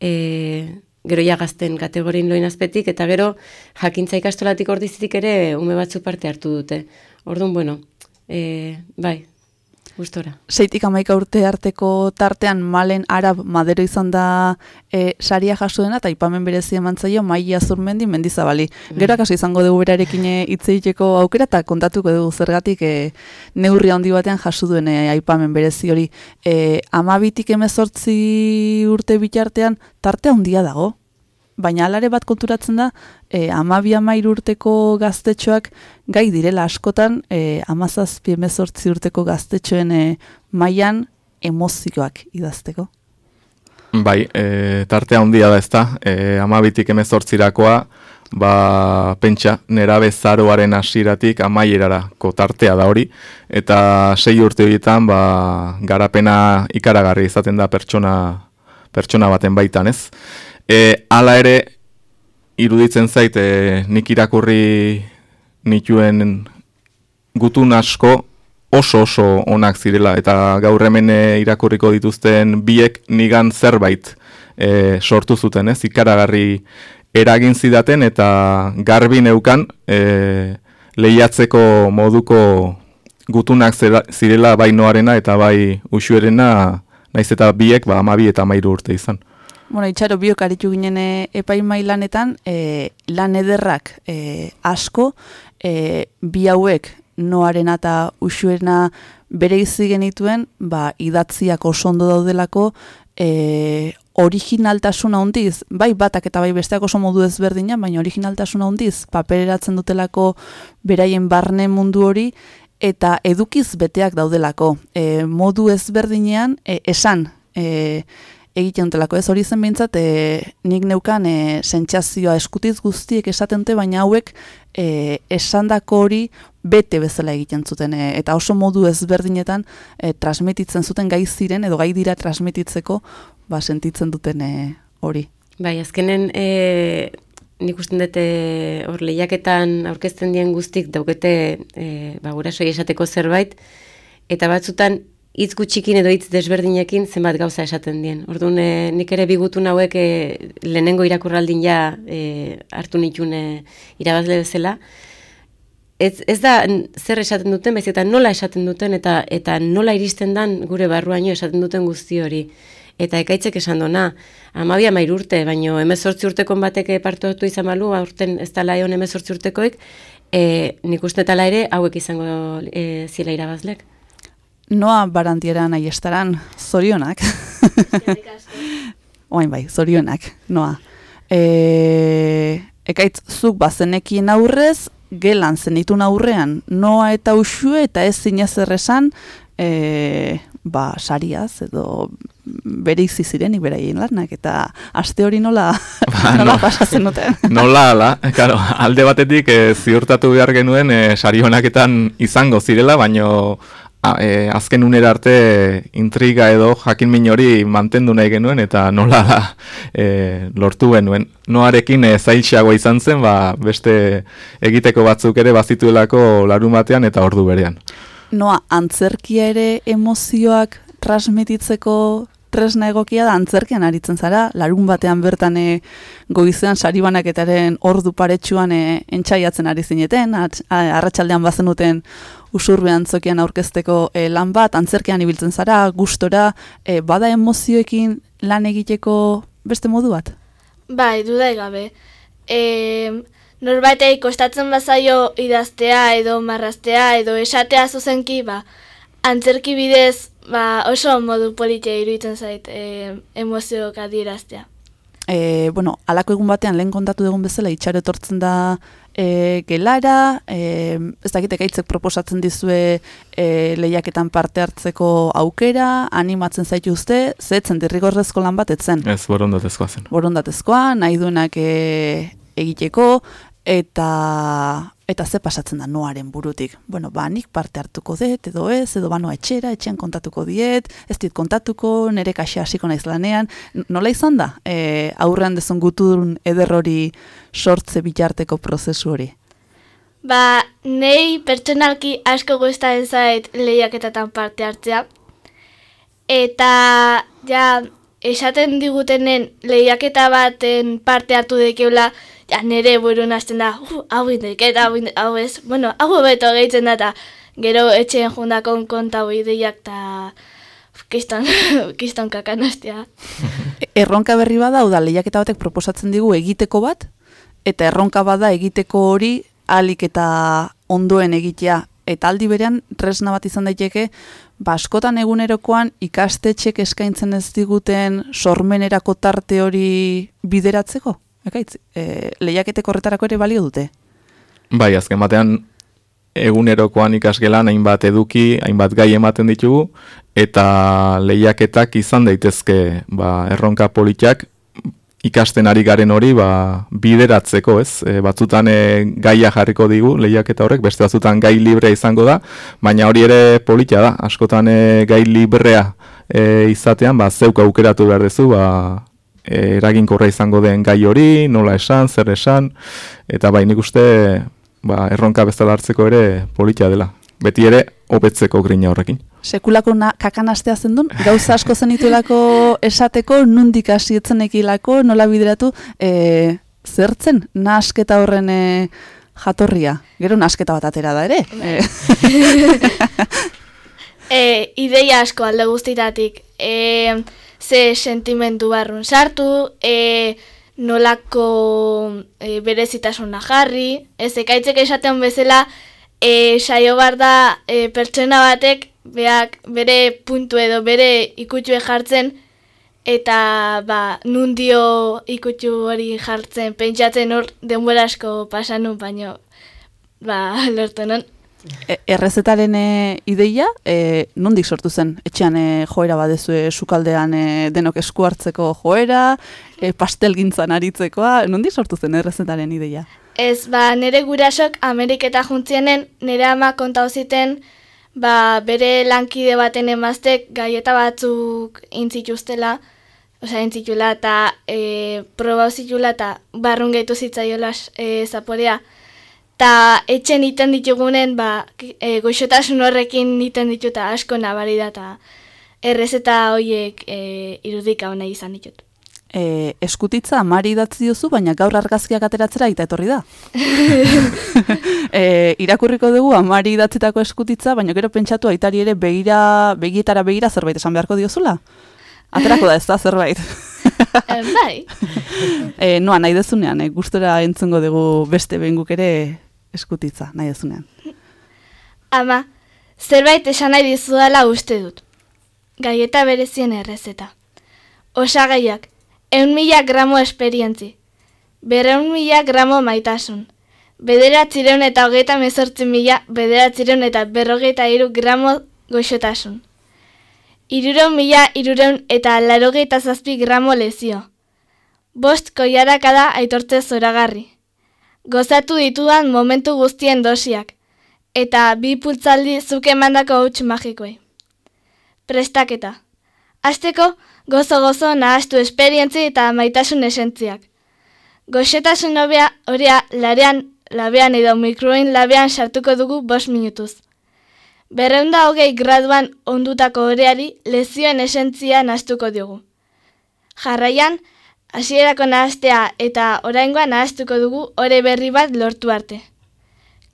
e, gero ja gazten kategorin loin azpetik, eta gero jakintza ikastolatik ordizitik ere ume batzu parte hartu dute. Orduan, bueno, e, bai, gustora. Seitik amaika urte arteko tartean malen arab madero izan da e, saria jaso dena, eta ipamen berezi eman zaio maia zurmendi mendizabali. Gero akaso izango dugu berarekin e, hitz egiteko aukera, eta kontatuko dugu zergatik e, neurri handi batean jaso duen e, aipamen berezi hori. E, amabitik emezortzi urte bitartean tarte handia dago. Baina alare bat konturatzen da, e, amabi amair urteko gaztetxoak gai direla askotan, e, amazazpi emezortzi urteko gaztetxoen e, mailan emozioak idazteko. Bai, e, tartea handia da ezta, e, amabitik emezortzirakoa, ba, pentsa, nera bezaroaren hasiratik amaierarako tartea da hori, eta sei urte horietan, ba, garapena ikaragarri izaten da pertsona, pertsona baten baitan, ez? E, ala ere, iruditzen zait, e, nik irakurri nituen gutun asko oso oso onak zirela, eta gaur hemen e, irakurriko dituzten biek nigan zerbait e, sortu zuten, ez? Ikaragarri eragin zidaten eta garbi neukan e, lehiatzeko moduko gutunak zirela bai noarena eta bai usuerena naiz eta biek ba amabi eta amairu urte izan. Bueno, itxaro biok aritu ginen e, epaimai lanetan, e, lan ederrak e, asko, e, bi hauek noarena eta usuerena bere izi genituen, ba, idatziak oso ondo daudelako, e, originaltasuna hondiz, bai batak eta bai besteak oso modu ezberdina, baina originaltasuna hondiz papereratzen dutelako beraien barne mundu hori eta edukiz beteak daudelako. E, modu ezberdinean e, esan e, egiten dutelako. Ez hori zen behintzat, e, nik neukan e, sentsazioa eskutiz guztiek esaten dute, baina hauek e, esandako hori bete bezala egiten zuten e, eta oso modu ezberdinetan e, transmititzen zuten gai ziren edo gai dira transmititzeko ba, sentitzen duten e, hori. Bai, azkenen e, nik usten dute hor lehiaketan aurkezten dien guztik daukete e, ba, gurasoi esateko zerbait, eta batzutan hitz gutxikin edo hitz desberdinekin zenbat gauza esaten dien. Orduan, e, nik ere bigutun hauek e, lehenengo irakurraldin ja e, hartu nitun e, irabazle bezala, Ez, ez da zer esaten duten, bez eta nola esaten duten, eta eta nola iristen dan gure barruaino esaten duten guzti hori eta ekaitzek esan dona, amabia mair urte, baino emezortzi urtekon batek partu hartu izan balu, aurten ez tala egon emezortzi urtekoik, e, nik uste tala ere hauek izango e, zila irabazlek. Noa barantiera nahi estaran, zorionak. [laughs] Oain bai, zorionak, noa. E, ekaitz zuk bazenekien aurrez, gelan zenitun aurrean, noa eta usue eta ez zinez erresan, e, ba, sariaz edo bere izi zirenik beraien lanak eta aste hori nola, [laughs] ba, nola no, pasatzen duten. [laughs] nola, ala, claro, alde batetik e, ziurtatu behar genuen e, sari honaketan izango zirela, baino e, azken unera arte intriga edo jakin min hori mantendu nahi genuen eta nola e, lortu genuen. Noarekin e, zailxeago izan zen, ba, beste egiteko batzuk ere bazituelako larun batean eta ordu berean noa antzerkia ere emozioak transmititzeko tresna egokia da antzerkian aritzen zara, larun batean bertan e, goizean saribanaketaren ordu paretsuan e, entxaiatzen ari zineten, arratsaldean bazenuten usurbe antzokian aurkezteko e, lan bat, antzerkian ibiltzen zara, gustora, e, bada emozioekin lan egiteko beste modu bat? Bai, dudai gabe. E, norbatei kostatzen bazaio idaztea edo marraztea edo esatea zuzenki, ba, antzerki bidez ba, oso modu politia iruditzen zait e, emozioak adieraztea. E, bueno, alako egun batean lehen kontatu dugun bezala itxaro etortzen da e, gelara, e, ez dakite gaitzek proposatzen dizue e, lehiaketan parte hartzeko aukera, animatzen zaitu uste, zetzen dirrigorrezko lan bat etzen. Ez, borondatezkoa zen. Borondatezkoa, nahi duenak e, egiteko, eta eta ze pasatzen da noaren burutik. Bueno, ba, nik parte hartuko dut, edo ez, edo banoa etxera, etxean kontatuko diet, ez dit kontatuko, nire kaxe hasiko naiz lanean. Nola izan da, e, aurrean dezun gutun ederrori sortze bitarteko prozesu hori? Ba, nei pertsonalki asko guztaren zait lehiaketatan parte hartzea. Eta, ja, esaten digutenen lehiaketa baten parte hartu dekeula, ja, nire buru nazten da, uh, hau eta hau ez, bueno, hau beto gehitzen da, eta gero etxeen jundakon konta hau ideiak, eta kiston, [laughs] kiston kakan [laughs] Erronka berri bada, da lehiaketa batek proposatzen digu egiteko bat, eta erronka bada egiteko hori alik eta ondoen egitea. Eta aldi berean, tresna bat izan daiteke, baskotan ba, egunerokoan ikastetxek eskaintzen ez diguten sormenerako tarte hori bideratzeko? Ekaitz, e, lehiaketek horretarako ere balio dute? Bai, azken batean egunerokoan ikasgelan hainbat eduki, hainbat gai ematen ditugu, eta lehiaketak izan daitezke ba, erronka politiak ikasten ari garen hori ba, bideratzeko, ez? E, batzutan e, gaia jarriko digu lehiaketa horrek, beste batzutan gai librea izango da, baina hori ere politia da, askotan e, gai librea e, izatean, ba, zeuk aukeratu behar dezu, ba, eraginkorra izango den gai hori, nola esan, zer esan, eta bai nik uste ba, erronka bezala hartzeko ere politia dela. Beti ere, hobetzeko grina horrekin. Sekulako na, kakanastea zendun, gauza asko zenituelako esateko, nundik hasi etzenekilako, nola bideratu, e, zertzen, nasketa horren e, jatorria. Gero nasketa bat atera da ere. E, [laughs] E, ideia asko alde guztitatik. E, ze sentimendu barrun sartu, e, nolako e, berezitasuna jarri, ez ekaitzek esaten bezala, e, saio bar da e, pertsona batek beak bere puntu edo bere ikutsue jartzen eta ba, nundio ikutsu hori jartzen pentsatzen hor denbora asko pasanu baino ba, lortu non. E, errezetaren e, ideia, e, nondik sortu zen? Etxean e, joera badezue sukaldean e, denok esku hartzeko joera, e, pastelgintzan aritzekoa, nondik sortu zen errezetaren ideia? Ez, ba, nire gurasok Ameriketa juntzienen nire ama kontau ziten ba, bere lankide baten emaztek gaieta batzuk intzituztela, osea, intzitula eta e, proba zitula eta barrun gaitu zitzaiola e, zaporea. Ta etxen iten ditugunen, ba, e, goixotasun horrekin iten dituta asko nabari da, eta errezeta horiek e, irudika hona izan ditut e, eskutitza amari idatzi duzu, baina gaur argazkiak ateratzera eta etorri da. [laughs] [laughs] e, irakurriko dugu amari idatzitako eskutitza, baina gero pentsatu aitari ere begira, begietara begira zerbait esan beharko diozula. Aterako da ez da zerbait. [laughs] bai. e, noa, nahi dezunean, e, gustora entzungo dugu beste behinguk ere eskutitza, nahi dezunean. Ama, zerbait esan nahi dizudala uste dut. Gaieta berezien errezeta. Osagaiak, Eun mila gramo esperientzi. Berreun mila gramo maitasun. Bederatzireun eta hogeita mezortzi mila, bederatzireun eta berrogeita iru gramo goxotasun. Irureun mila irureun eta larogeita zazpi gramo lezio. Bost koiarakada aitortze zoragarri. Gozatu ditudan momentu guztien dosiak. Eta bi pultzaldi zuke mandako huts magikoei. Prestaketa. Azteko, gozo-gozo nahastu esperientzi eta maitasun esentziak. Goxetasun hobea horia larean, labean edo mikroin labean sartuko dugu bos minutuz. Berreunda hogei graduan ondutako horeari lezioen esentzia nahastuko dugu. Jarraian, hasierako nahastea eta oraingoa nahastuko dugu ore berri bat lortu arte.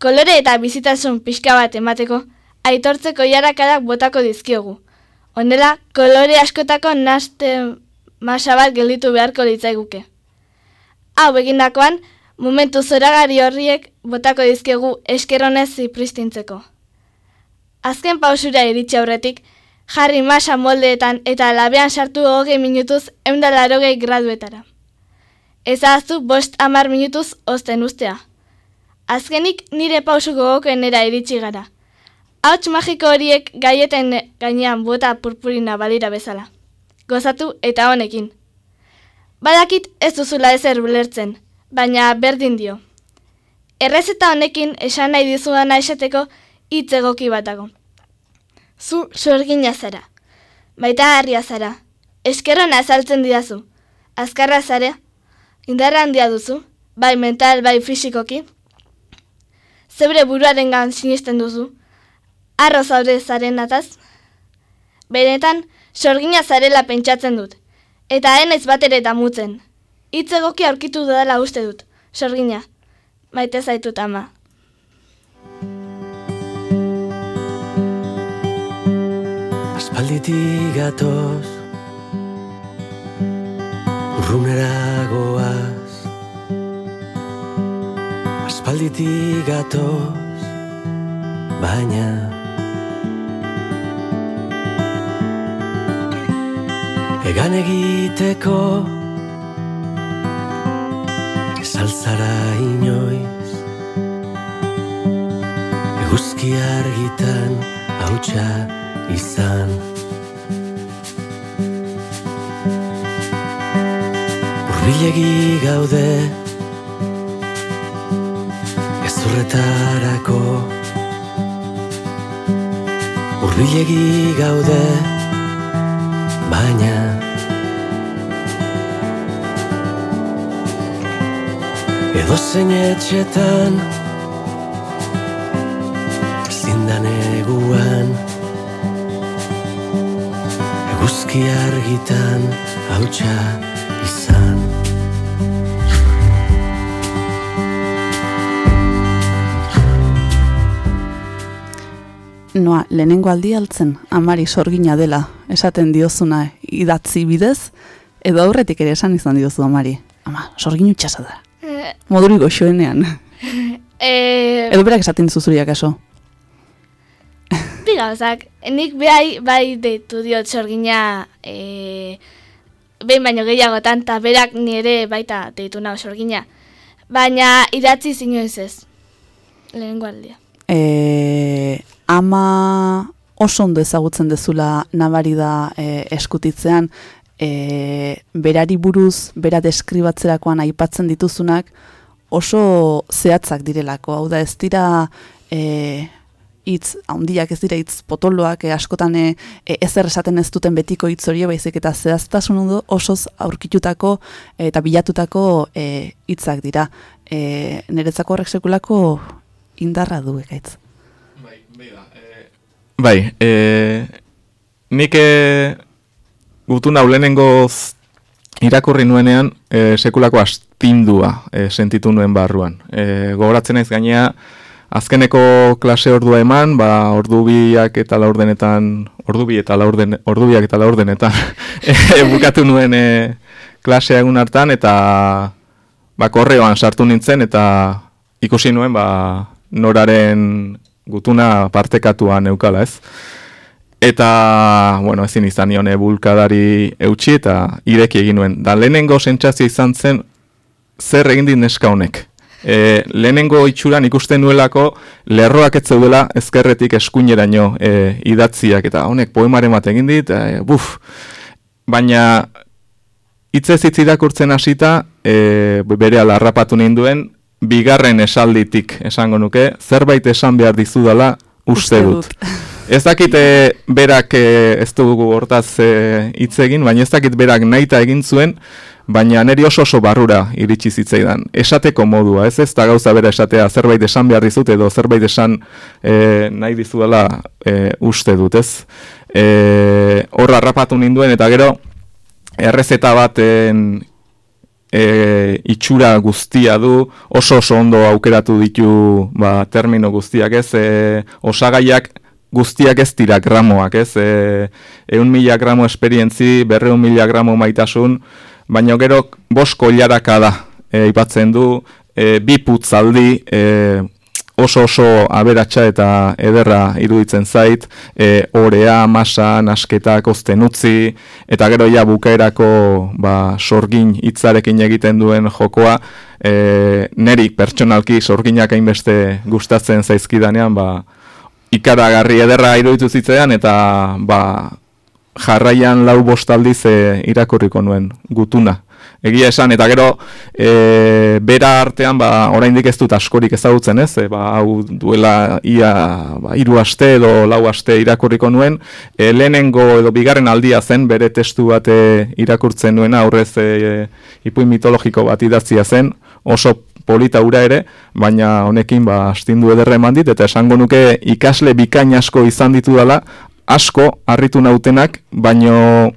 Kolore eta bizitasun pixka bat emateko, aitortzeko jarakadak botako dizkiogu. Honela, kolore askotako naste masa bat gelditu beharko litzaiguke. Hau egindakoan, momentu zoragari horriek botako dizkegu eskeronez zipristintzeko. Azken pausura iritsi aurretik, jarri masa moldeetan eta labean sartu hogei minutuz eundalarogei graduetara. Ez ahaztu bost amar minutuz osten ustea. Azkenik nire pausu gogokoen era iritsi gara. Hauts magiko horiek gaieten gainean bota purpurina balira bezala. Gozatu eta honekin. Badakit ez duzula ezer bulertzen, baina berdin dio. Errezeta honekin esan nahi dizudana esateko hitz egoki batago. Zu sorgina zara. Baita harria zara. Eskerron azaltzen didazu. Azkarra zare. Indarra handia duzu. Bai mental, bai fisikoki. Zebre buruaren gan sinisten duzu arro zaude zaren ataz? Benetan, sorgina zarela pentsatzen dut, eta enez bat ere damutzen. Itz egoki aurkitu dela uste dut, sorgina, maite zaitut ama. Aspalditik gatoz, urrunera goaz, aspalditik gatoz, baina Egan egiteko saltzara inoiz. Eguzki argitan hautsa izan. Urbilegi gaude Ezurretarako Urbilegi gaude Baina Edo zein etxetan Eguzki argitan hautsa izan Noa, lehenengo aldi altzen, amari sorgina dela, esaten diozuna idatzi bidez, edo aurretik ere esan izan diozu amari. Ama, sorgin utxasa da. Eh, Moduri goxoenean. [laughs] eh, Edo berak esaten dizuzuriak aso. Bi gauzak, nik bai, bai deitu diot sorgina e, behin baino gehiagotan, eta berak nire baita deitu nago sorgina. Baina idatzi zinoiz ez, lehenengo aldia. e, ama oso ondo ezagutzen dezula nabari da e, eskutitzean, e, berari buruz, bera deskribatzerakoan aipatzen dituzunak oso zehatzak direlako. Hau da ez dira e, hitz handiak ez dira hitz potoloak e, askotan e, e, ezer esaten ez duten betiko hitz hori baizik eta zehaztasun ondo osoz aurkitutako e, eta bilatutako e, hitzak dira. E, niretzako horrek sekulako indarra du ekaitz. Bai, e, nik e, gutun hau lehenengoz irakurri nuenean e, sekulako astindua e, sentitu nuen barruan. E, gogoratzen naiz gainea, azkeneko klase ordua eman, ba, ordu biak eta laurdenetan, ordu bi eta laurden, ordu biak eta laurdenetan [laughs] e, bukatu nuen e, klasea egun hartan, eta ba, korreoan sartu nintzen, eta ikusi nuen, ba, noraren gutuna partekatua neukala, ez? Eta, bueno, ezin izan nione bulkadari eutxi eta ireki egin nuen. Da, lehenengo sentsazio izan zen, zer egin dit neska honek. E, lehenengo itxuran ikusten nuelako, lerroak ez zeudela ezkerretik eskuineraino e, idatziak, eta honek poemaren bat egin dit, e, buf, baina hitzez hitz irakurtzen hasita, e, bere alarrapatu ninduen, bigarren esalditik esango nuke, zerbait esan behar dizudala uste, dut. [laughs] Ez dakit e, berak e, ez dugu hortaz e, hitz egin, baina ez dakit berak nahita egin zuen, baina neri oso oso barrura iritsi zitzaidan. Esateko modua, ez ez da gauza bera esatea zerbait esan behar dizut edo zerbait esan e, nahi dizudala e, uste dut, ez? E, horra rapatu ninduen eta gero errezeta baten e, itxura guztia du, oso oso ondo aukeratu ditu ba, termino guztiak ez, e, osagaiak guztiak ez dira gramoak ez, e, eun mila gramo esperientzi, berreun mila gramo maitasun, baina gero bosko hilaraka da, e, ipatzen du, e, bi putzaldi, e, oso oso aberatsa eta ederra iruditzen zait, e, orea, masa, nasketak ozten utzi, eta gero ja bukaerako ba, sorgin hitzarekin egiten duen jokoa, e, neri pertsonalki sorginak hainbeste gustatzen zaizkidanean, ba, ikaragarri ederra iruditu zitzaidan, eta ba, jarraian lau bostaldiz e, irakurriko nuen gutuna. Egia esan, eta gero, e, bera artean, ba, oraindik ez dut askorik ezagutzen ez, e, ba, hau duela ia ba, iru aste edo lau aste irakurriko nuen, e, lehenengo edo bigarren aldia zen, bere testu bat e, irakurtzen nuena, aurrez e, ipuin mitologiko bat idatzia zen, oso polita ura ere, baina honekin ba, astindu ederra eman dit, eta esango nuke ikasle bikain asko izan ditu dela, asko harritu nautenak, baino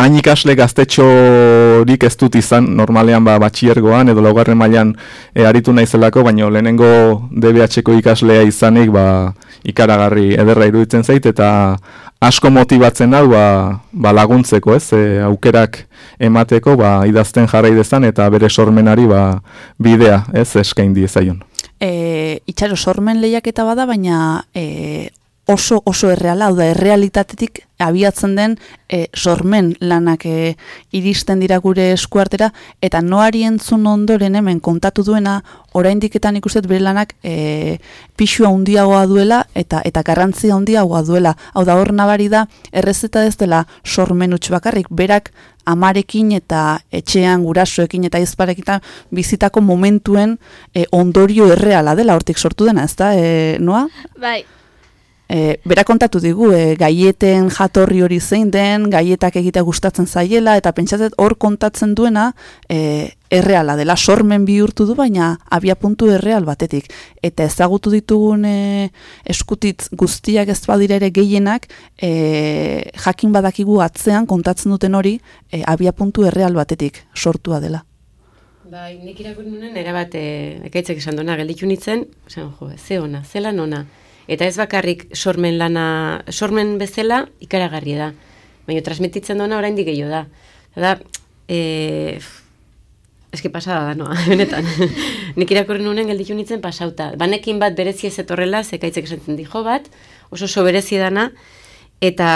hain ikasle gaztetxorik ez dut izan, normalean ba, batxiergoan edo laugarren mailan e, aritu naizelako, baino lehenengo DBH-ko ikaslea izanik ba, ikaragarri ederra iruditzen zait, eta asko motibatzen hau ba, ba laguntzeko, ez, e, aukerak emateko ba, idazten jarrai dezan eta bere sormenari ba, bidea, ez, eskain diezaion. E, itxaro sormen lehiaketa bada, baina e, oso oso erreala, da errealitatetik abiatzen den e, sormen lanak e, iristen dira gure eskuartera eta noari entzun ondoren hemen kontatu duena oraindik eta ikustet bere lanak e, pixua handiagoa duela eta eta garrantzia handiagoa duela. Hau da hor nabari da errezeta ez dela sormen utz bakarrik berak amarekin eta etxean gurasoekin eta izparekitan bizitako momentuen e, ondorio erreala dela hortik sortu dena, ez da, e, noa? Bai, E, bera kontatu digu, e, gaieten jatorri hori zein den, gaietak egitea gustatzen zaiela, eta pentsatzen hor kontatzen duena e, erreala dela, sormen bihurtu du, baina abia puntu erreal batetik. Eta ezagutu ditugun e, eskutitz guztiak ez badira ere gehienak, e, jakin badakigu atzean kontatzen duten hori, e, abia puntu erreal batetik sortua dela. Bai, nik irakurri nuen erabat e, ekaitzek esan duena, gelditu nintzen, esan, jo, ze ona, ze lan ona. Eta ez bakarrik sormen lana, sormen bezala ikaragarria da. Baina transmititzen duena oraindik gehiago da. Da, e, eski pasada da, noa, [laughs] benetan. [laughs] Nik irakurri nuen gelditu nintzen pasauta. Banekin bat berezi ez etorrela, zekaitzek esaten dijo bat, oso oso berezi dana, eta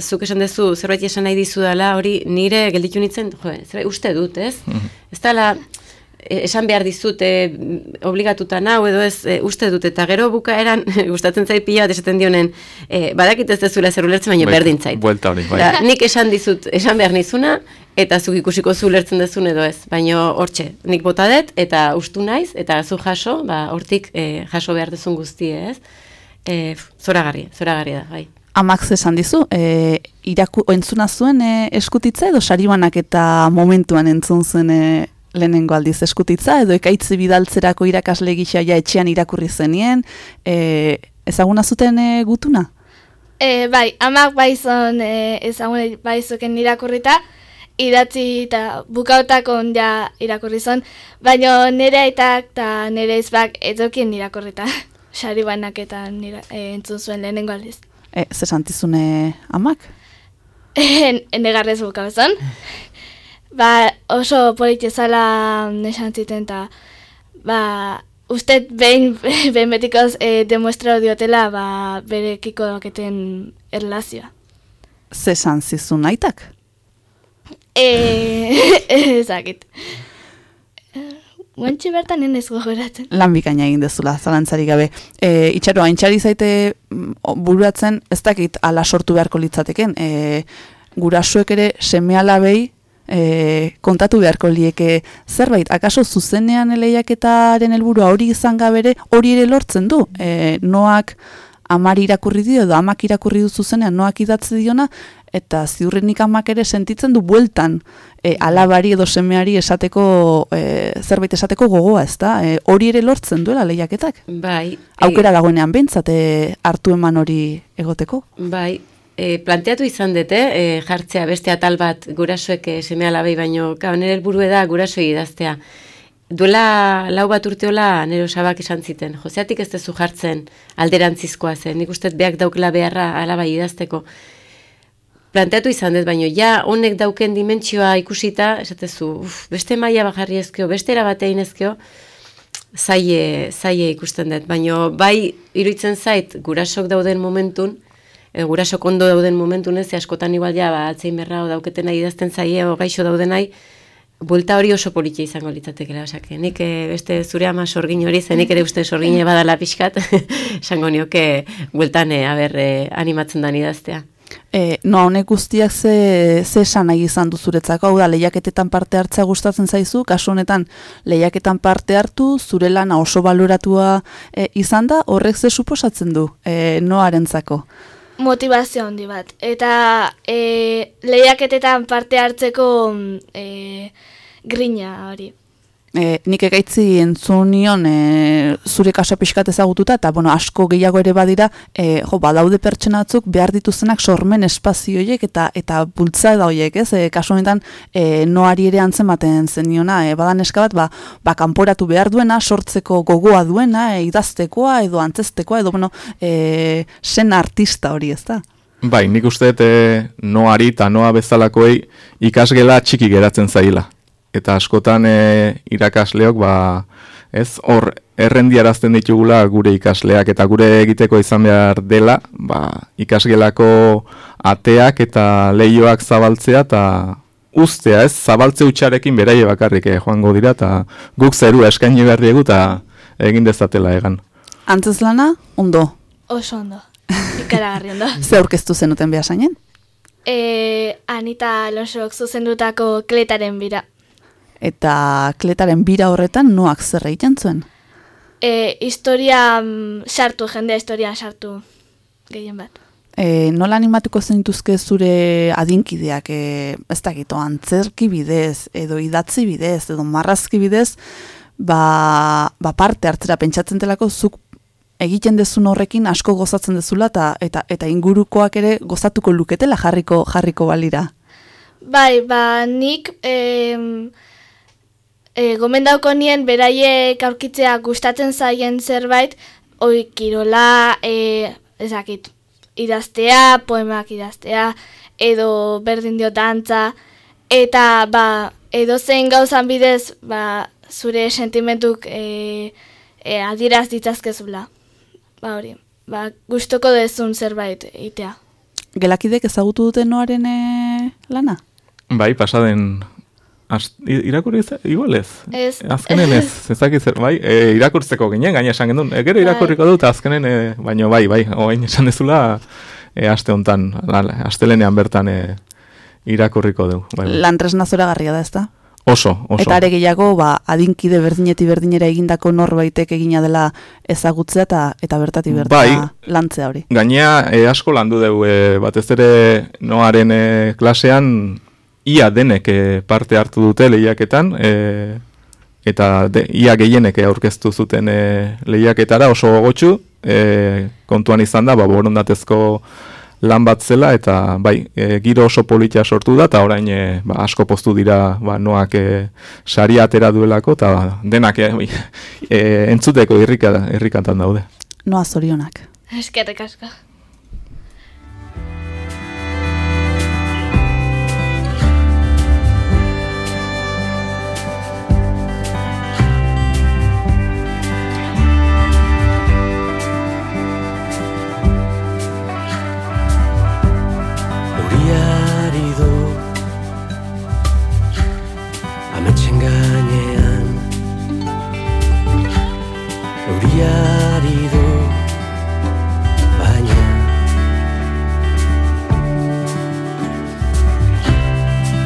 zuk esan duzu zerbait esan nahi dizu dela, hori nire gelditu nintzen, jo, zerbait uste dut, ez? Ez dela, e, esan behar dizut e, obligatuta nau edo ez e, uste dut eta gero bukaeran [laughs] gustatzen zait pila bat esaten dionen e, badakit ez dezula zer ulertzen baina Bai, berdin zait. buelta hori, bai. Da, nik esan dizut, esan behar nizuna eta zuk ikusiko zu ulertzen dezun edo ez. Baina hortxe, nik bota dut eta ustu naiz eta zu jaso, ba, hortik e, jaso behar dezun guztie ez. E, zoragarri, zoragarri da, bai. Amak esan dizu, e, iraku, entzuna zuen e, eskutitza edo saribanak eta momentuan entzun zuen e, lehenengo aldiz eskutitza, edo ekaitzi bidaltzerako irakasle gisa ja etxean irakurri zenien, e, ezaguna zuten e, gutuna? e, bai, amak baizon e, ezagun baizoken irakurrita, idatzi eta bukautakon ja irakurri zon, baina nire aitak eta nire izbak ezokien irakurrita. [laughs] Sari banaketan ira, e, entzun zuen lehenengo aldiz. E, ze santizune amak? [laughs] Negarrez bukauzon. Ba, oso politxe zala nesan ziten eta ba, uste behin, [laughs] behin betikoz e, demuestra diotela ba, berekiko doketen erlazioa. Ze esan zizun aitak? [laughs] E, ezakit. Guantxe bertan enez gogoratzen. lan bikaina egin dezula, zalantzarik gabe. E, itxaro, haintxari zaite mm, buruatzen, ez dakit ala sortu beharko litzateken. E, gurasoek ere seme alabei e, kontatu beharko lieke zerbait, akaso zuzenean eleiaketaren helburua hori izan gabere, hori ere lortzen du. E, noak amari irakurri dio edo amak irakurri du zuzenean noak idatzi diona, eta ziurrenik amak ere sentitzen du bueltan e, alabari edo semeari esateko e, zerbait esateko gogoa, ez da? E, hori ere lortzen duela lehiaketak. Bai. Aukera dagoenean behintzat e, hartu eman hori egoteko. Bai, e, planteatu izan dute, e, jartzea beste atal bat gurasoek e, seme alabei, baino, ka, nire helburue da gurasoei idaztea. Duela lau bat urteola nire osabak esan ziten, joseatik ez dezu jartzen alderantzizkoa zen, nik uste beak daukela beharra alabai idazteko. Planteatu izan dut, baino, ja, honek dauken dimentsioa ikusita, esatezu, uf, beste maila bajarri ezkio, beste erabatein ezkio, zaie, zaie ikusten dut, baino bai iruditzen zait gurasok dauden momentun, e, gurasok ondo dauden momentun ez, ze askotan igual ja, ba, Alzheimerra o dauketena idazten zaie o gaixo dauden nahi, buelta hori oso politia izango litzatekela, osake, nik e, beste zure ama sorgin hori, ze nik ere uste sorgine [laughs] badala pixkat, [laughs] esango nioke bueltan, e, aber, e, animatzen dan idaztea. E, no, honek guztiak ze, ze esan nahi izan du zuretzako, hau da, lehiaketetan parte hartzea gustatzen zaizu, kasu honetan lehiaketan parte hartu, zure lana oso baloratua e, izan da, horrek ze suposatzen du, e, noarentzako. Motivazio handi bat. Eta e, lehiaketetan parte hartzeko mm, e, grina hori. E, nik ekaitzi entzun nion e, zure kasa pixkat ezagututa, eta bueno, asko gehiago ere badira, e, jo, badaude pertsona batzuk behar dituzenak sormen espazioiek eta eta bultza da horiek, ez? E, kasu honetan e, noari ere antzematen zeniona, e, badan eska bat, ba, ba, kanporatu behar duena, sortzeko gogoa duena, e, idaztekoa edo antzestekoa, edo bueno, e, sen artista hori, ez da? Bai, nik uste e, noari eta noa bezalakoei ikasgela txiki geratzen zaila. Eta askotan e, irakasleok ba, ez hor errendiarazten ditugula gure ikasleak eta gure egiteko izan behar dela, ba, ikasgelako ateak eta leioak zabaltzea eta ustea, ez, zabaltze utxarekin beraie bakarrik eh, joango dira eta guk zeru eskaini behar diegu eta egin dezatela egan. Antzez lana, ondo. Oso ondo. Ikaragarri ondo. [laughs] Ze aurkeztu zenuten behasainen? E, Anita Alonsok zuzendutako kletaren bira. Eta kletaren bira horretan noak zer egiten zuen? E, historia mm, sartu, jendea historian sartu gehien bat. E, nola animatuko zentuzke zure adinkideak, e, ez dakito, antzerki bidez, edo idatzi bidez, edo marrazki bidez, ba, ba parte hartzera pentsatzen delako zuk egiten dezun horrekin asko gozatzen dezula eta, eta, eta ingurukoak ere gozatuko luketela jarriko jarriko balira. Bai, ba, nik em, e, gomendauko nien beraiek aurkitzea gustatzen zaien zerbait, oi kirola, e, ezakit, idaztea, poemak idaztea, edo berdin dio dantza, eta ba, edo zein gauzan bidez, ba, zure sentimentuk e, e, adiraz ditzazkezula. Ba hori, ba, gustoko dezun zerbait itea. Gelakidek ezagutu dute noaren e, lana? Bai, pasaden irakurri ez, igual ez. Ez. Azkenen ez, [laughs] ezakit zer, bai, e, irakurtzeko ginen, gaina esan genuen, e, gero Bai. irakurriko dut, azkenen, e, baino bai, bai, oain esan dezula, e, aste hontan, astelenean bertan e, irakurriko du. Bai, bai. Lan tresna zoragarria da, ezta? Oso, oso. Eta are gehiago, ba, adinkide berdineti berdinera egindako norbaitek egina dela ezagutzea eta eta bertati berta Bai. lantzea hori. Gainea e, asko landu dugu, e, batez ere noaren e, klasean ia denek e, parte hartu dute lehiaketan, e, eta de, ia gehienek aurkeztu zuten e, lehiaketara oso gogotsu, e, kontuan izan da, ba, borondatezko lan bat zela, eta bai, e, giro oso politia sortu da, eta orain e, ba, asko postu dira ba, noak e, saria atera duelako, eta ba, denak e, [laughs] e, entzuteko irrika, irrikatan daude. Noa zorionak. Eskerrik asko. Euriari du Baina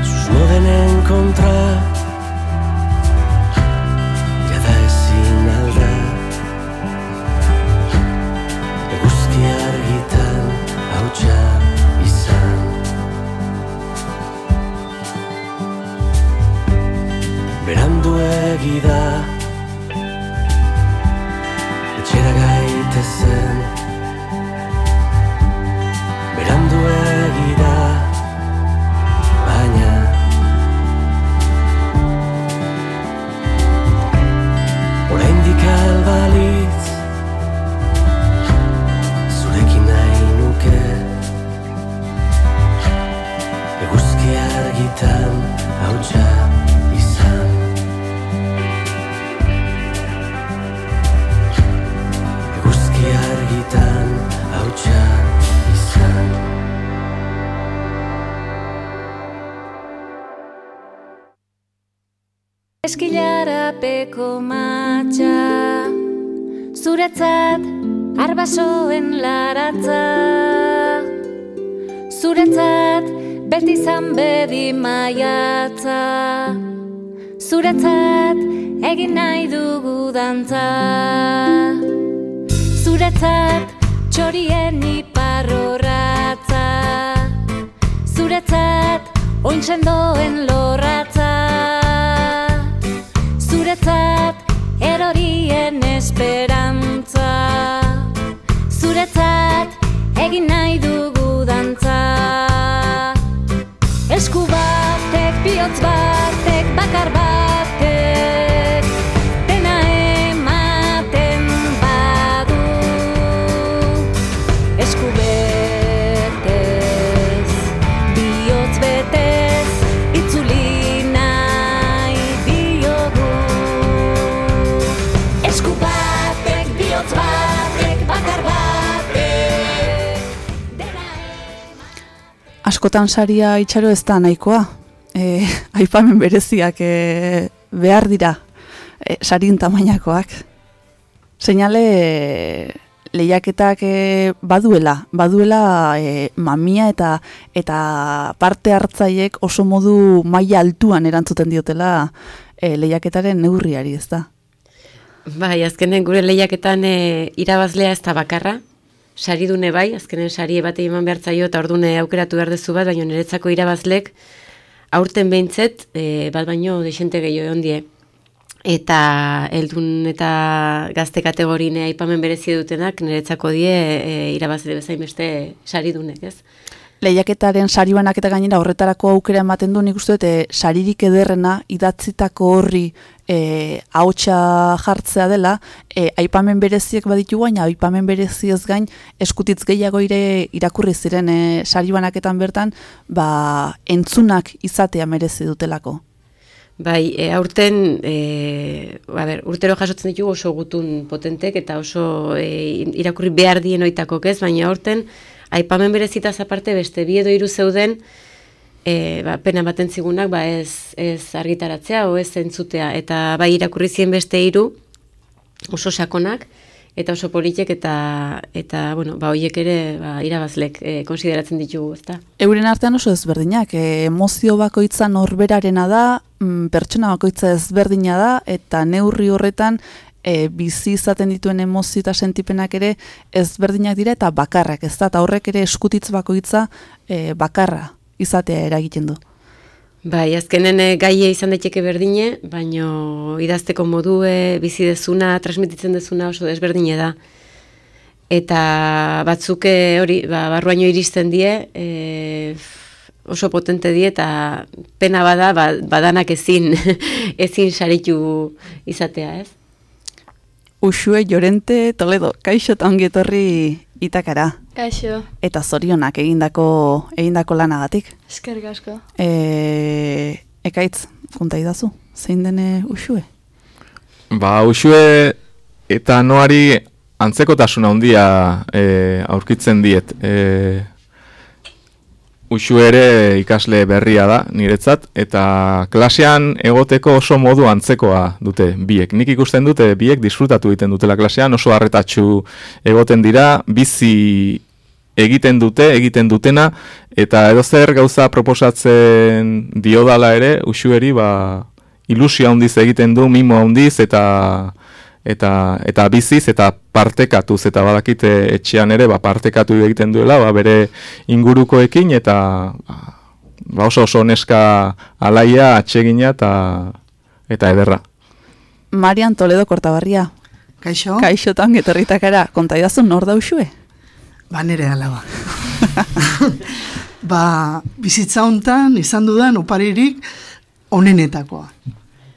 Susmo denen kontra Jada ezin alda Eguzki argitan hautsa izan Berandu da Eskilarapeko matxa. Zuretzat arbasoen laratza. Zuretzat beti zan bedi maiatza. Zuretzat egin nahi dugu dantza. Zuretzat txorien iparrorratza. Zuretzat ointzendoen lorratza Zuretzat erorien esperantza. Zuretzat egin nahi dugu dantza. Esku batek, bihotz batek, bakar askotan saria itxaro ez da nahikoa. E, [laughs] aipamen bereziak e, behar dira e, sarin tamainakoak. Seinale e, lehiaketak e, baduela, baduela e, mamia eta eta parte hartzaiek oso modu maila altuan erantzuten diotela e, lehiaketaren neurriari, ez da? Bai, azkenen gure lehiaketan e, irabazlea ez da bakarra, saridune bai, azkenen sari batei eman behar zaio eta ordune aukeratu behar dezu bat, baina niretzako irabazlek aurten behintzet, e, bat baino desente gehiago egon die. Eta heldun eta gazte kategorine aipamen berezi dutenak niretzako die e, irabazle bezain beste saridunek, ez? Lehiaketaren sari banak eta gainera horretarako aukera ematen du nik uste dut e, saririk ederrena idatzitako horri e, hautsa jartzea dela, e, aipamen bereziek baditu baina aipamen bereziez gain eskutitz gehiago ire irakurri ziren e, sari banaketan bertan, ba, entzunak izatea merezi dutelako. Bai, e, aurten, e, a ber, urtero jasotzen ditugu oso gutun potentek eta oso e, irakurri behar dien oitakok ez, baina aurten, aipamen berezitaz aparte beste bi edo hiru zeuden, e, ba, pena baten zigunak ba, ez, ez argitaratzea o ez entzutea. Eta bai irakurri zien beste hiru oso sakonak, eta oso politek eta eta bueno, ba hoiek ere ba irabazlek e, konsideratzen ditugu, ezta. Euren artean oso ezberdinak, e, emozio bakoitza norberarena da, mm, pertsona bakoitza ezberdina da eta neurri horretan e, bizi izaten dituen emozio eta sentipenak ere ezberdinak dira eta bakarrak, ezta? Ta horrek ere eskutitz bakoitza e, bakarra izatea eragiten du. Bai, azkenen eh, gaie izan daiteke berdine, baino idazteko modue, bizi dezuna, transmititzen dezuna oso desberdine da. Eta batzuk eh, hori, ba, barruaino iristen die, e, oso potente die, eta pena bada, ba, badanak ezin, [laughs] ezin saritu izatea, ez? Uxue Llorente Toledo, kaixo eta ongi etorri itakara. Kaixo, Eta zorionak egindako egindako lanagatik. eskerrik asko. E, ekaitz, junta idazu, zein dene Uxue? Ba, usue eta noari antzekotasuna handia e, aurkitzen diet. E, Uxue ere ikasle berria da niretzat, eta klasean egoteko oso modu antzekoa dute biek. Nik ikusten dute biek disfrutatu egiten dutela klasean, oso harretatxu egoten dira, bizi egiten dute, egiten dutena, eta edo zer gauza proposatzen diodala ere, uxueri ba, ilusio handiz egiten du, mimo handiz, eta eta eta biziz eta partekatuz eta badakite etxean ere ba partekatu egiten duela ba bere ingurukoekin eta ba oso oso neska alaia atsegina eta eta ederra. Marian Toledo Kortabarria, Kaixo? kaixo eta ongi etorritakara, konta idazu nor da Uxue? Ba, nere alaba. [laughs] ba, bizitza hontan izan dudan oparirik onenetakoa.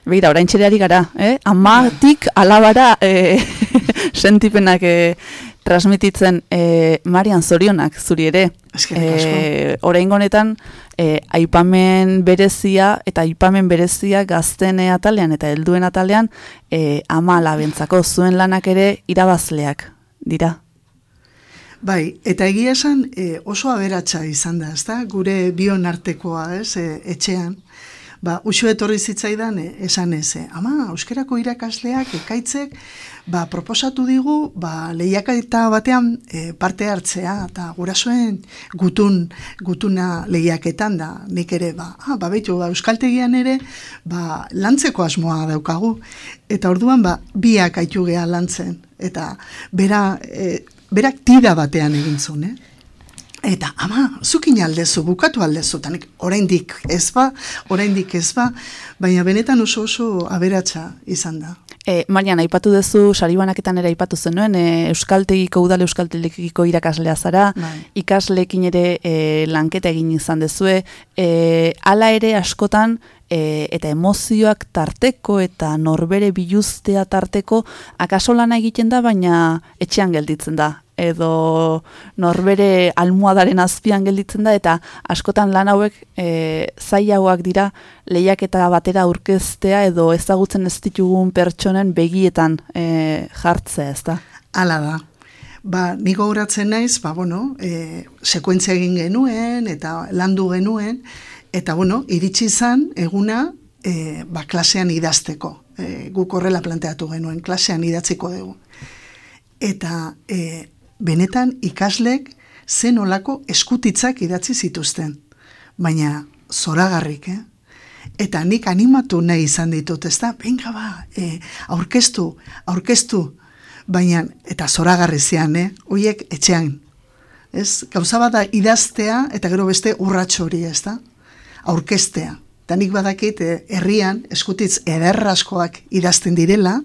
Beira, orain txereari gara, eh? Amatik alabara eh, [laughs] sentipenak eh, transmititzen eh, Marian zorionak zuri ere. Eh, orain honetan eh, aipamen berezia eta aipamen berezia gazten atalean eta helduen atalean eh, ama alabentzako zuen lanak ere irabazleak dira. Bai, eta egia esan e, oso aberatsa izan da, ezta? Gure bion artekoa, ez, e, etxean. Ba, usu etorri zitzaidan e, esan ez, e, ama, euskerako irakasleak, ekaitzek, ba, proposatu digu, ba, lehiaketa batean e, parte hartzea, eta gurasoen gutun, gutuna lehiaketan da, nik ere, ba, ah, ba, behitu, ba, euskaltegian ere, ba, lantzeko asmoa daukagu. Eta orduan, ba, biak aitu geha lantzen. Eta, bera, e, berak tira batean egin zuen, eh? Eta, ama, zukin aldezu, bukatu aldezu, eta nik oraindik ez ba, oraindik ez ba, baina benetan oso oso aberatsa izan da. E, Marian, aipatu duzu, saribanaketan ere aipatu zenuen, e, Euskaltegiko udal Euskaltegiko irakaslea zara, Bai. ikasleekin ere e, lanketa egin izan dezue, e, hala ere askotan, e, eta emozioak tarteko eta norbere biluztea tarteko, akaso lana egiten da, baina etxean gelditzen da edo norbere almohadaren azpian gelditzen da eta askotan lan hauek e, zailagoak dira lehiaketa batera aurkeztea edo ezagutzen ez ditugun pertsonen begietan e, jartzea, ez da? Hala da. ba, ni gogoratzen naiz, ba, bueno, e, sekuentzia egin genuen, eta landu genuen, eta, bueno, iritsi izan eguna, e, ba, klasean idazteko. E, guk horrela planteatu genuen, klasean idatziko dugu. Eta e, benetan ikaslek zen olako eskutitzak idatzi zituzten. Baina zoragarrik, eh? Eta nik animatu nahi izan ditut, ez da? Benga ba, e, aurkeztu, aurkeztu, baina, eta zoragarri zian, eh? Oiek etxean. Ez? Gauza bada idaztea, eta gero beste urratxo hori, ez da? Aurkeztea. Eta nik badakit, eh, herrian, eskutitz ederraskoak idazten direla,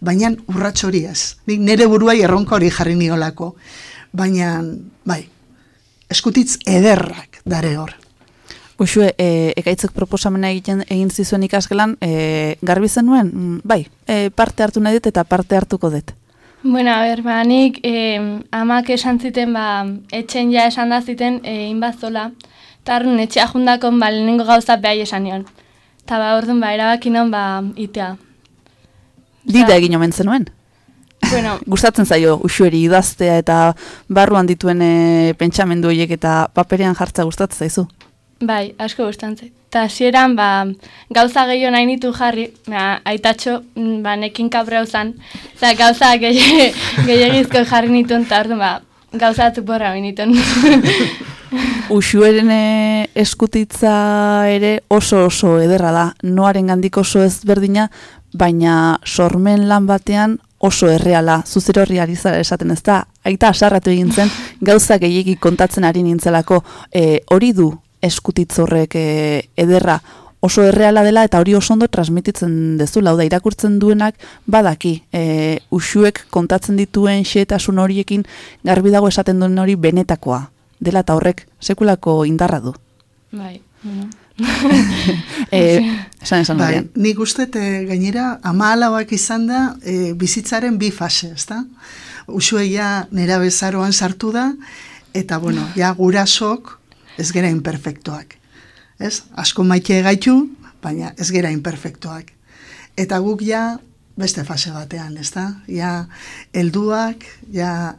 baina urratxo hori ez. Nik nire buruai erronka hori jarri niolako. Baina, bai, eskutitz ederrak dare hor. Uxue, e, ekaitzek proposamena egiten egin zizuen ikasgelan, e, garbi zenuen, Mm, bai, e, parte hartu nahi dut eta parte hartuko dut. Bueno, a ber, ba, nik eh, amak esan ziten, ba, etxen ja esan da ziten eh, inbazola, eta arrun etxea jundakon, ba, lehenengo gauza behai esan nion. Eta ba, orduan, ba, erabakinon, ba, itea. Dida egin omen zenuen. Bueno, [laughs] Gustatzen zaio uxueri idaztea eta barruan dituen e, pentsamendu horiek eta paperean jartza gustatzen zaizu. bai, asko gustantzait. Eta hasieran ba, gauza gehiago nahi nitu jarri, ba, aitatxo, mm, ba, nekin kabreu zan, eta gauza gehi- [laughs] gehiagizko jarri nituen, eta orduan, ba, gauza batzuk borra binituen. [laughs] Uxueren e, eskutitza ere oso oso ederra da. Noaren gandik oso ezberdina, baina sormen lan batean oso erreala, zuzero horri ari zara esaten ez da, aita asarratu egin zen, [laughs] gauza gehiegi kontatzen ari nintzelako, e, hori du eskutitz horrek e, ederra, oso erreala dela eta hori oso ondo transmititzen dezula, da irakurtzen duenak badaki, e, uxuek kontatzen dituen xetasun horiekin garbi dago esaten duen hori benetakoa, dela eta horrek sekulako indarra du. bai, bueno. [laughs] E, esan esan Bai, Marian. nik uste e, gainera ama alauak izan da e, bizitzaren bi fase, ezta? Usue ja nera bezaroan sartu da, eta bueno, ja gurasok ez gera imperfektoak. Ez? Asko maite gaitu, baina ez gera imperfektoak. Eta guk ja beste fase batean, ezta? Ja helduak, ja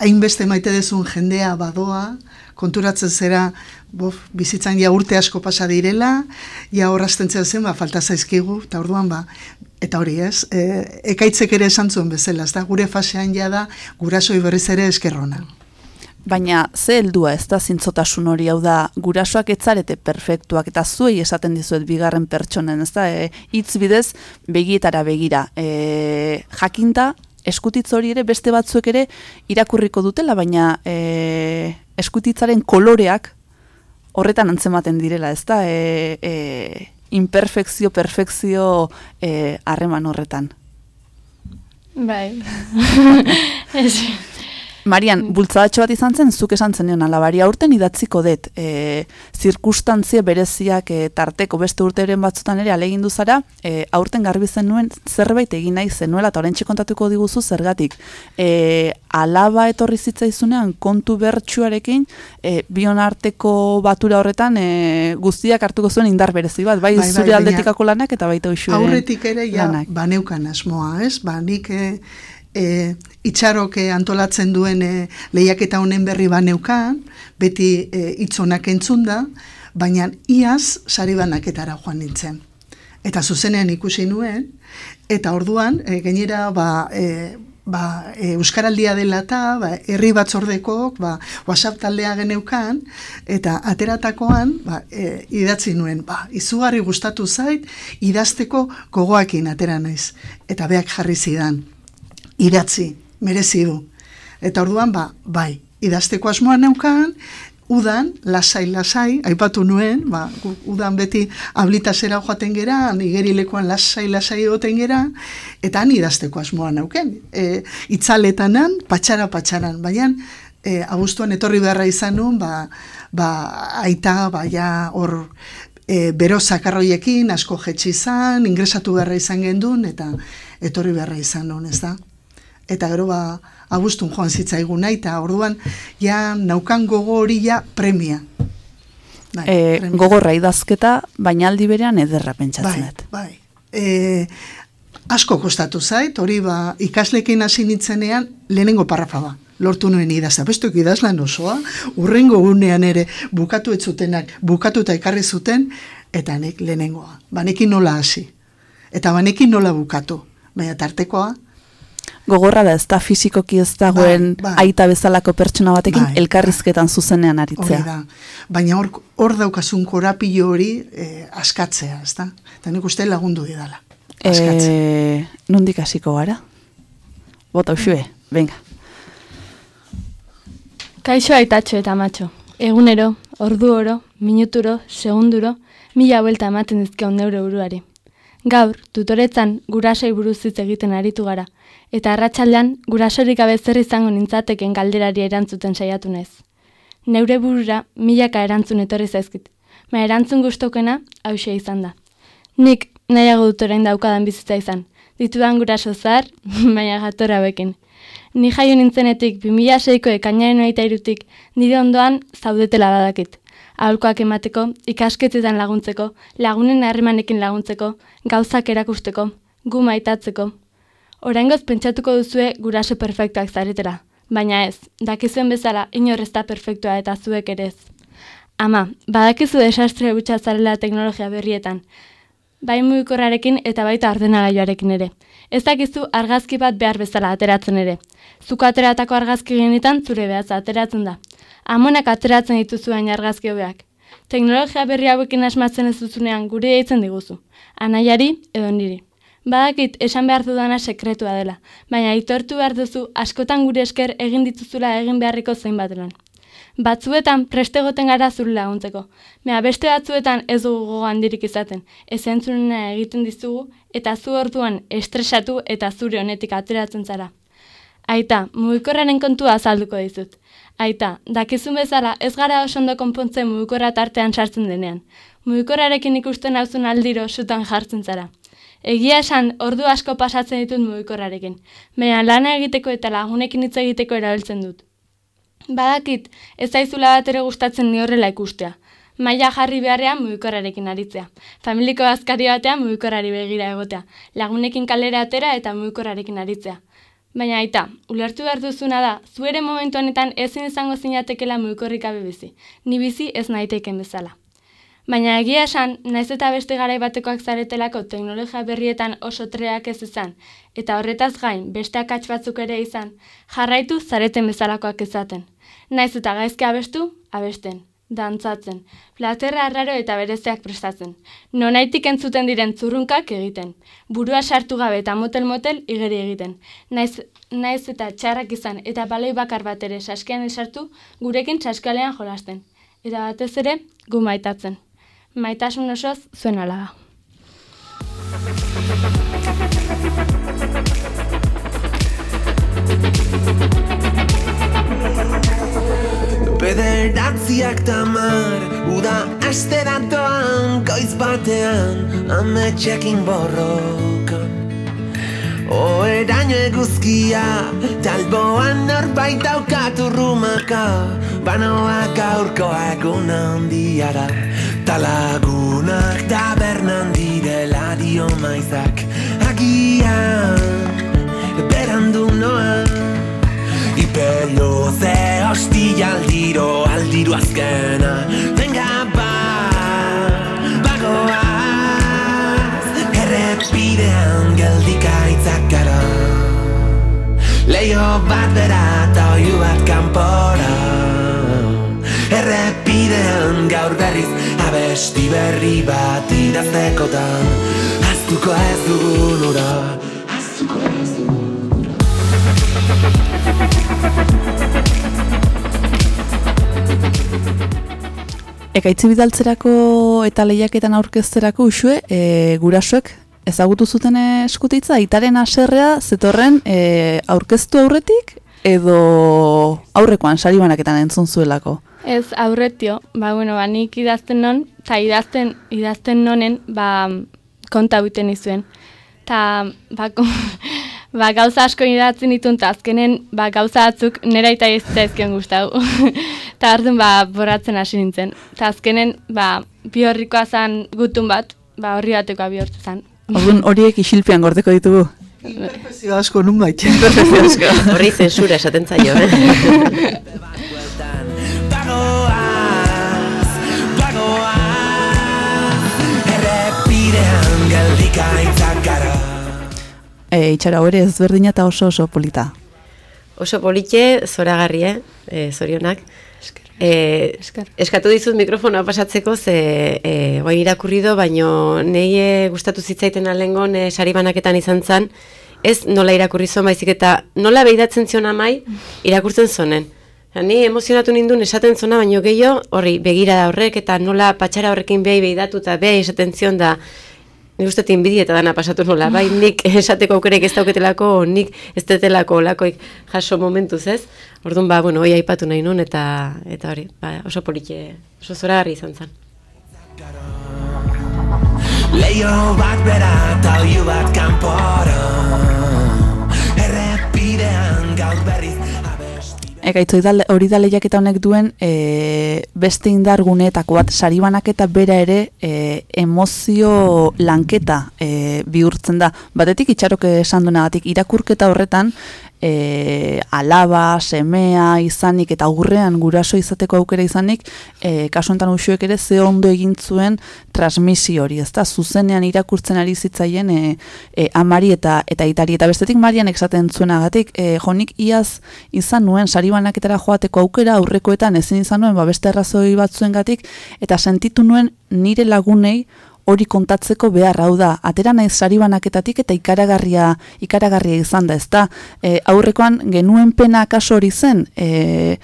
hainbeste maite dezun jendea badoa, konturatzen zera bof, bizitzan ja urte asko pasa direla, ja horrazten zen, ba, falta zaizkigu, eta orduan ba, eta hori ez, e, ekaitzek ere esan zuen bezala, ez da, gure fasean ja da, gurasoi berriz ere eskerrona. Baina ze heldua ez da zintzotasun hori? Hau da gurasoak etzarete perfektuak eta zuei esaten dizuet bigarren pertsonen ez da? E, hitz bidez begietara begira. E, jakinta eskutitz hori ere beste batzuek ere irakurriko dutela baina e, eskutitzaren koloreak horretan antzematen direla ez da e, e, imperfekzio, perfekzio e, harreman horretan. Bai. [laughs] [laughs] Marian, bultzadatxo bat izan zen, zuk esan zenion alabari aurten idatziko dut, e, zirkustantzia bereziak e, tarteko beste urteren batzutan ere alegindu zara, e, aurten garbi zenuen zerbait egin nahi zenuela, eta horrentxe kontatuko diguzu zergatik. E, alaba etorri zitzaizunean kontu bertsuarekin, e, bion arteko batura horretan e, guztiak hartuko zuen indar berezi bat, bai, Bai, bai, zure aldetikako lanak eta baita uxuren Aurretik ere ja baneukan asmoa, ez? Ba, nik e, e, itxaroke antolatzen duen e, lehiaketa honen berri baneukan, beti e, itzonak entzunda, baina iaz sari banaketara joan nintzen. Eta zuzenean ikusi nuen, eta orduan, e, gainera, ba, e, ba, e, Euskaraldia dela eta ba, herri batzordekok ba, WhatsApp taldea geneukan eta ateratakoan ba, e, idatzi nuen ba, izugarri gustatu zait idazteko gogoakin atera naiz eta beak jarri zidan idatzi, merezi du eta orduan ba, bai idazteko asmoa neukan udan, lasai, lasai, aipatu nuen, ba, udan beti ablitasera joaten gera, nigerilekoan lasai, lasai egoten gera, eta han idazteko asmoa nauken. E, itzaletanan, patxara, patxaran, baina e, abuztuan etorri beharra izan nuen, ba, ba, aita, ba, ja, hor, e, bero zakarroiekin, asko jetxi izan, ingresatu beharra izan gendun, eta etorri beharra izan nuen, ez da? Eta gero ba, abuztun joan zitzaiguna, eta orduan, ja, naukan gogo hori ja premia. Bai, E, premia. gogorra idazketa, baina aldi berean ederra pentsatzen bai, dut. bai. E, asko kostatu zait, hori ba, ikaslekin hasi nintzenean lehenengo parrafa ba. lortu nuen idazta. Bestuk idazlan osoa, urrengo unean ere bukatu ez zutenak, bukatuta ekarri zuten, eta nek lehenengoa. Banekin nola hasi. Eta banekin nola bukatu. Baina tartekoa, Gogorra da, ez da fizikoki ez dagoen Bai, bai. aita bezalako pertsona batekin Bai, elkarrizketan zuzenean aritzea. da. Baina hor, hor daukasun korapilo hori eh, askatzea, ez da? Eta nik uste lagundu didala. Askatzea. E, nondik hasiko gara? Bota usue, venga. Kaixo aitatxo eta matxo. Egunero, ordu oro, minuturo, segunduro, mila buelta ematen dizkion neure buruari. Gaur, tutoretzan gurasoi buruz hitz egiten aritu gara, eta arratsaldean gurasorik gabe zer izango nintzateken galderari erantzuten saiatu naiz. Neure burura milaka erantzun etorri zaizkit, ma erantzun gustokena hause izan da. Nik nahiago dut orain daukadan bizitza izan, ditudan guraso zar, [laughs] baina jator hauekin. Ni jaio nintzenetik 2006ko ekainaren hogeita irutik nire ondoan zaudetela badakit. Aholkoak emateko, ikasketetan laguntzeko, lagunen harremanekin laguntzeko, gauzak erakusteko, gu maitatzeko. Oraingoz pentsatuko duzue guraso perfektuak zaretela, baina ez, dakizuen bezala inor ez da perfektua eta zuek ere ez. Ama, badakizu desastre gutxa zarela teknologia berrietan, bai mugikorrarekin eta baita ordenagailuarekin ere. Ez dakizu argazki bat behar bezala ateratzen ere. Zuko ateratako argazki genetan zure behatza ateratzen da. Amonak ateratzen dituzu baina argazki hobeak. Teknologia berri hauekin asmatzen ez duzunean gure deitzen diguzu. Anaiari edo niri. Badakit esan behar dudana sekretua dela, baina aitortu behar duzu askotan gure esker egin dituzula egin beharriko zein lan. Batzuetan preste egoten gara zure laguntzeko. Mea beste batzuetan ez dugu gogo handirik izaten. Ez entzunena egiten dizugu eta zu orduan estresatu eta zure honetik ateratzen zara. Aita, mugikorraren kontua azalduko dizut. Aita, dakizun bezala ez gara oso ondo konpontzen mugikorra tartean sartzen denean. Mugikorrarekin ikusten hauzun aldiro sutan jartzen zara. Egia esan, ordu asko pasatzen ditut mugikorrarekin. Baina lana egiteko eta lagunekin hitz egiteko erabiltzen dut. Badakit, ez zaizula bat ere gustatzen ni horrela ikustea. Maila jarri beharrean mugikorrarekin aritzea. Familiko azkari batean mugikorrari begira egotea. Lagunekin kalera atera eta mugikorrarekin aritzea. Baina aita, ulertu behar duzuna da, zu ere momentu honetan ezin izango zinatekela mugikorrik gabe bizi. Ni bizi ez naiteken bezala. Baina egia esan, naiz eta beste garai batekoak zaretelako teknologia berrietan oso treak ez izan, eta horretaz gain beste akats batzuk ere izan, jarraitu zareten bezalakoak izaten. Naiz eta gaizki abestu, abesten, dantzatzen, platerra arraro eta berezeak prestatzen. Nonaitik entzuten diren zurrunkak egiten, burua sartu gabe eta motel-motel igeri egiten. Naiz, naiz eta txarrak izan eta baloi bakar bat ere saskean esartu, gurekin saskalean jolasten. Eta batez ere, gu maitatzen. Maitasun osoz zuen alaga. Bederatziak tamar Uda aste datoan Goiz batean Ametxekin borrokan Oeraino eguzkia Talboan norbait daukat urrumaka Banoa gaurkoa egun handiara Talagunak tabernan direla dio maizak. Agian berandu noa Ipelo ze hostia aldiro, aldiro azkena. Venga ba, bagoaz Errepidean geldika itzak gara. Leio bat bera eta oiu bat kanpora. Errepidean gaur berriz abesti berri bat idaztekotan. Aztuko ez dugun ura Aztuko ez Ekaitzi bidaltzerako eta lehiaketan aurkezterako usue, e, gurasoek ezagutu zuten eskutitza, itaren aserrea zetorren e, aurkeztu aurretik edo aurrekoan sari banaketan entzun zuelako. Ez aurretio, ba, bueno, ba, nik idazten non, eta idazten, idazten nonen, ba, konta buten izuen. Ta, ba, [laughs] ba, gauza asko idatzen ditun, eta azkenen, ba, gauza batzuk nera eta ez zaizkion gustau. [laughs] Ta orduan, ba, boratzen hasi nintzen. Ta azkenen, ba, bi horrikoa zan gutun bat, ba, horri batekoa bihurtu zen. Orduan horiek isilpean gordeko ditugu. Imperfezio asko nun bait. Horri zensura esaten zaio, eh? [laughs] Errepidean geldika aitzak gara E, itxara hori ezberdina eta oso oso polita. Oso politxe, zoragarri, eh? E, zorionak. E, eskatu dizut mikrofonoa pasatzeko, ze e, bai irakurri do, baino nei e, gustatu zitzaiten alengon e, sari banaketan izan zen, ez nola irakurri zon, baizik eta nola behidatzen zion amai, irakurtzen zonen. Ja, ni emozionatu nindun esaten zona, baino gehiago, horri, begira da horrek, eta nola patxara horrekin behi behidatu, eta behi esaten zion da, nik uste eta dana pasatu nola, bai, [laughs] nik esateko aukerek ez dauketelako, nik ez detelako olakoik jaso momentuz ez. Orduan, ba, bueno, hoi aipatu nahi nun, eta, eta hori, ba, oso politxe, oso zoragarri izan zen. Leio bat bera eta oiu bat kanpora Errepidean gaur berriz Da, hori da lehiaketa honek duen e, beste indar guneetako bat saribanaketa bera ere e, emozio lanketa e, bihurtzen da. Batetik itxarok esan duenagatik irakurketa horretan e, alaba, semea izanik eta aurrean guraso izateko aukera izanik, e, kasu honetan usuek ere ze ondo egin zuen transmisio hori, ezta? Zuzenean irakurtzen ari zitzaien e, e, amari eta eta itari. Eta bestetik marian esaten zuenagatik, e, jonik iaz izan nuen saribanaketara joateko aukera aurrekoetan ezin izan nuen ba beste arrazoi batzuengatik eta sentitu nuen nire lagunei hori kontatzeko behar hau da. Atera naiz sari banaketatik eta ikaragarria ikaragarria izan da, ezta? E, aurrekoan genuen pena kaso hori zen, e,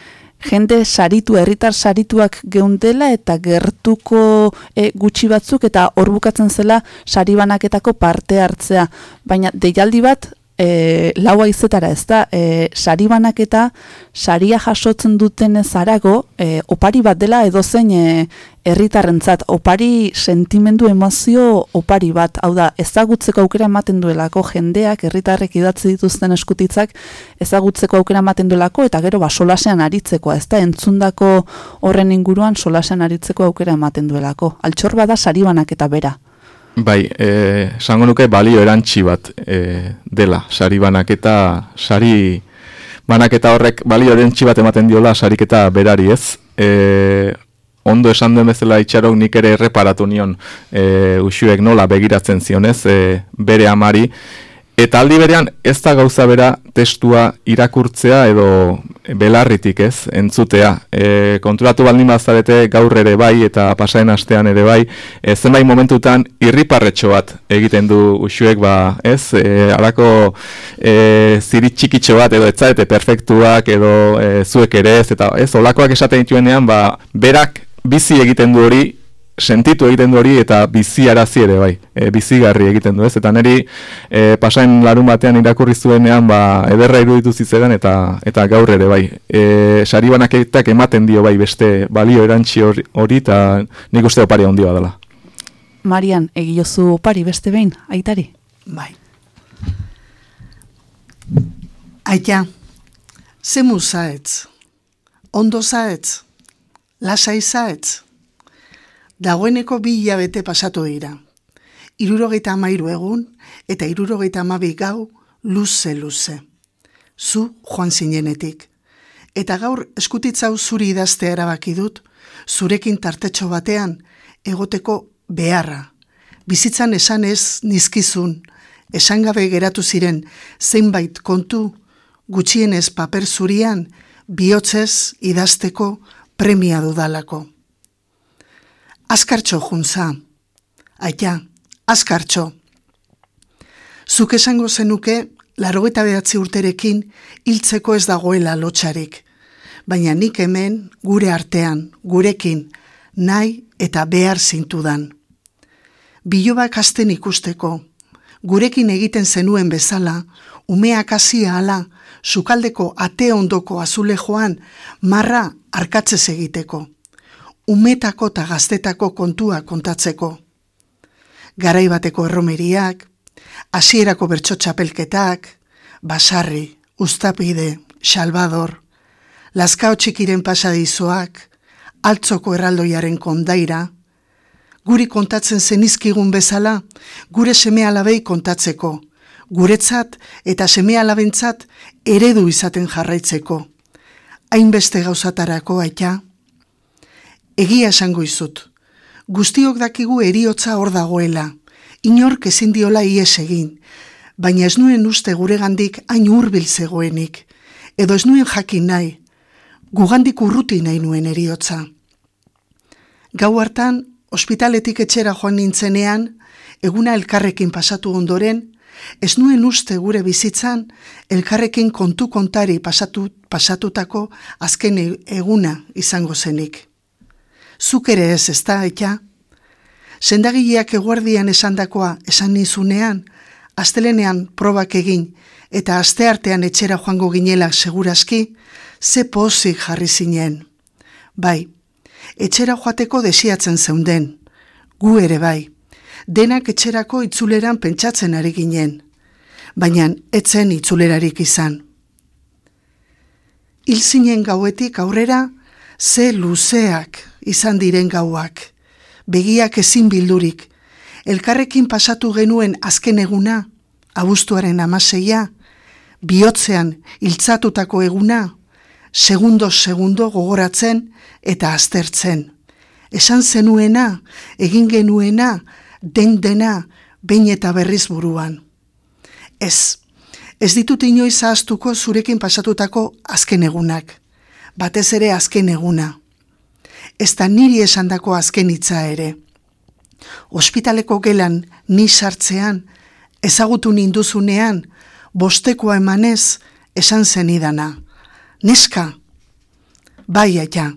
jende saritu, herritar sarituak geundela eta gertuko e, gutxi batzuk eta hor bukatzen zela sari banaketako parte hartzea. Baina deialdi bat e, lau aizetara ez da, e, sari banaketa, saria jasotzen duten zarago, e, opari bat dela edozein e, herritarrentzat opari sentimendu emozio opari bat, hau da, ezagutzeko aukera ematen duelako jendeak, herritarrek idatzi dituzten eskutitzak, ezagutzeko aukera ematen duelako, eta gero ba, solasean aritzeko, ez da, entzundako horren inguruan solasean aritzeko aukera ematen duelako. Altxor bada sari banaketa bera. Bai, eh, esango nuke balio erantzi bat eh, dela, sari banaketa, sari banaketa horrek balio erantzi bat ematen diola sariketa berari ez. Eh, ondo esan duen bezala itxarok nik ere erreparatu nion eh, usuek nola begiratzen zionez eh, bere amari, Eta aldi berean ez da gauza bera testua irakurtzea edo belarritik ez, entzutea. E, konturatu baldin bazarete gaur ere bai eta pasaen astean ere bai, e, zenbait momentutan irriparretxo bat egiten du usuek ba, ez, e, alako e, ziritxikitxo bat edo etzarete perfektuak edo e, zuek ere ez, eta ez, olakoak esaten dituenean ba, berak bizi egiten du hori sentitu egiten du hori eta bizi arazi ere bai, e, bizigarri egiten du ez, eta niri e, pasain larun batean irakurri zuenean ba, ederra iruditu zitzetan eta eta gaur ere bai. E, sari banaketak ematen dio bai beste balio erantzi hori eta nik uste opari ondioa dela. Marian, egiozu opari beste behin, aitari? Bai. Aita, zemu zaetz, ondo zaetz, lasai zaetz, Dagoeneko bi hilabete pasatu dira. Irurogeita amairu egun eta irurogeita amabi gau luze luze. Zu joan zinenetik. Eta gaur eskutitzau zuri idaztea erabaki dut, zurekin tartetxo batean egoteko beharra. Bizitzan esan ez nizkizun, esan gabe geratu ziren zeinbait kontu, gutxienez paper zurian, bihotzez idazteko premia dudalako. Azkartxo juntza. Aita, azkartxo. Zuk esango zenuke, larogeta behatzi urterekin, hiltzeko ez dagoela lotxarik. Baina nik hemen, gure artean, gurekin, nahi eta behar zintudan. Bilobak asten ikusteko, gurekin egiten zenuen bezala, umeak hasia ala, sukaldeko ate ondoko azule joan, marra arkatzez egiteko umetako eta gaztetako kontua kontatzeko. Garai bateko erromeriak, hasierako bertso txapelketak, basarri, ustapide, salvador, laskao txikiren pasadizoak, altzoko erraldoiaren kondaira, guri kontatzen zenizkigun bezala, gure seme alabei kontatzeko, guretzat eta semea labentzat eredu izaten jarraitzeko. Hainbeste gauzatarako aita. Egia esango izut. Guztiok dakigu eriotza hor dagoela. Inork ezin diola ies egin. Baina ez nuen uste guregandik hain hurbil zegoenik. Edo ez nuen jakin nahi. Gugandik urruti nahi nuen eriotza. Gau hartan, ospitaletik etxera joan nintzenean, eguna elkarrekin pasatu ondoren, ez nuen uste gure bizitzan, elkarrekin kontu kontari pasatu, pasatutako azken e- eguna izango zenik. Zuk ere ez, ez da, eta? Sendagileak eguardian esandakoa esan nizunean, astelenean probak egin, eta asteartean etxera joango ginela segurazki, ze pozik jarri zinen. Bai, etxera joateko desiatzen zeunden, gu ere bai, denak etxerako itzuleran pentsatzen ari ginen, baina etzen itzulerarik izan. Hil zinen gauetik aurrera, ze luzeak izan diren gauak, begiak ezin bildurik, elkarrekin pasatu genuen azken eguna, abuztuaren amaseia, bihotzean hiltzatutako eguna, segundo segundo gogoratzen eta aztertzen. Esan zenuena, egin genuena, den dena, behin eta berriz buruan. Ez, ez ditut inoiz ahaztuko zurekin pasatutako azken egunak. Batez ere azken eguna. Ez da niri esandako azken hitza ere. Ospitaleko gelan ni sartzean, ezagutu ninduzunean, bostekoa emanez, esan zenidana. Neska, bai aia,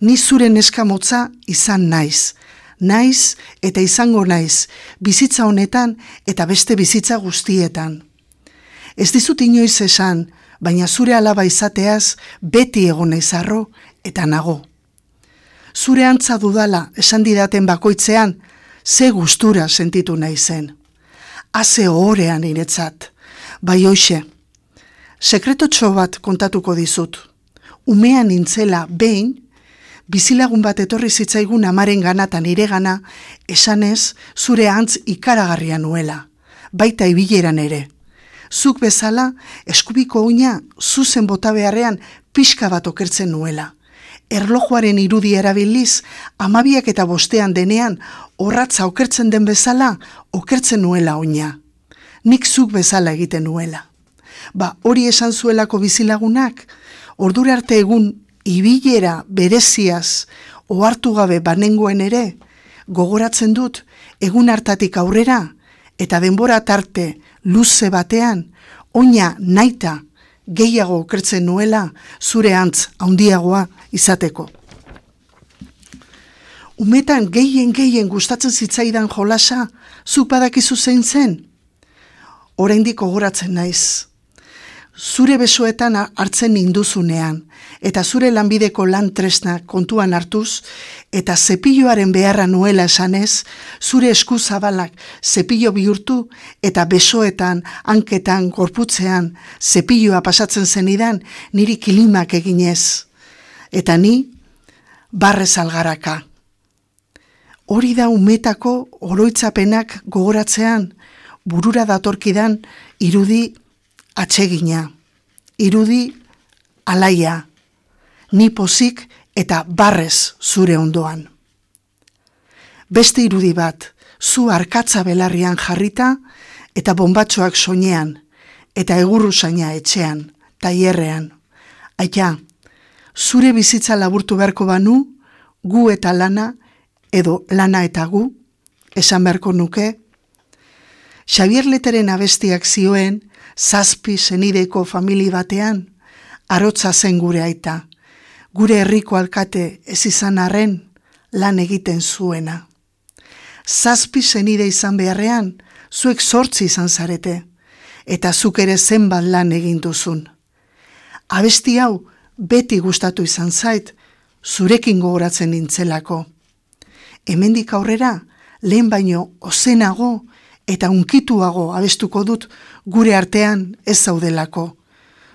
ni zure neska motza izan naiz, naiz eta izango naiz, bizitza honetan eta beste bizitza guztietan. Ez dizut inoiz esan, baina zure alaba izateaz beti egon naizarro eta nago. Zure antza dudala esan didaten bakoitzean, ze gustura sentitu naizen. Haze ohorean iretzat, bai hoxe. Sekretotxo bat kontatuko dizut. Umean nintzela behin, bizilagun bat etorri zitzaigun amaren ganatan ire gana, esanez zure antz ikaragarria nuela, baita ibileran ere. Zuk bezala, eskubiko oina zuzen bota beharrean pixka bat okertzen nuela. Erlojuaren irudi erabiliz, amabiak eta bostean denean, horratza okertzen den bezala, okertzen nuela oina. Nik zuk bezala egiten nuela. Ba, hori esan zuelako bizilagunak, ordura arte egun ibilera bereziaz ohartu gabe banengoen ere, gogoratzen dut egun hartatik aurrera eta denbora tarte luze batean, oina naita gehiago okertzen nuela zure antz handiagoa izateko. Umetan gehien gehien gustatzen zitzaidan jolasa, zuk badakizu zein zen? Oraindik gogoratzen naiz zure besoetan hartzen ninduzunean, eta zure lanbideko lan tresna kontuan hartuz, eta zepilloaren beharra nuela esanez, zure esku zabalak zepillo bihurtu, eta besoetan, hanketan, gorputzean, zepilloa pasatzen zenidan, niri kilimak eginez. Eta ni, barrez algaraka. Hori da umetako oroitzapenak gogoratzean, burura datorkidan irudi atsegina, irudi alaia, ni pozik eta barrez zure ondoan. Beste irudi bat, zu arkatza belarrian jarrita eta bombatxoak soinean, eta egurru zaina etxean, taierrean. Aia, zure bizitza laburtu beharko banu, gu eta lana, edo lana eta gu, esan beharko nuke, Xavier Leteren abestiak zioen, zazpi zenideko famili batean, arotza zen gure aita, gure herriko alkate ez izan arren lan egiten zuena. Zazpi zenide izan beharrean, zuek sortzi izan zarete, eta zuk ere zenbat lan egin duzun. Abesti hau beti gustatu izan zait, zurekin gogoratzen nintzelako. Hemendik aurrera, lehen baino ozenago eta unkituago abestuko dut gure artean ez zaudelako.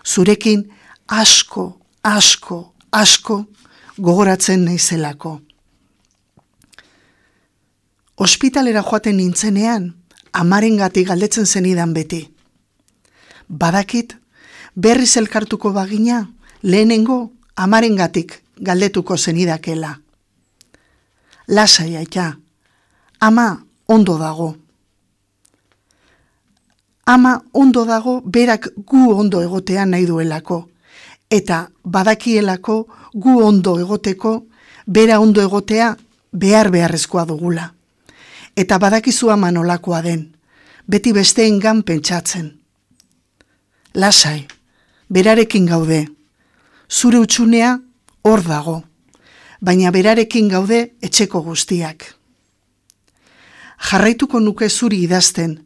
Zurekin asko, asko, asko gogoratzen naizelako. Ospitalera joaten nintzenean, amaren gati galdetzen zenidan beti. badakit, berriz elkartuko bagina, lehenengo, amarengatik galdetuko zenidakela. Lasai aita, ama ondo dago. Ama ondo dago berak gu ondo egotea nahi duelako, eta badakielako gu ondo egoteko, bera ondo egotea behar beharrezkoa dugula. Eta badakizu ama nolakoa den, beti besteengan pentsatzen. Lasai, berarekin gaude, zure utxunea hor dago, baina berarekin gaude etxeko guztiak. Jarraituko nuke zuri idazten,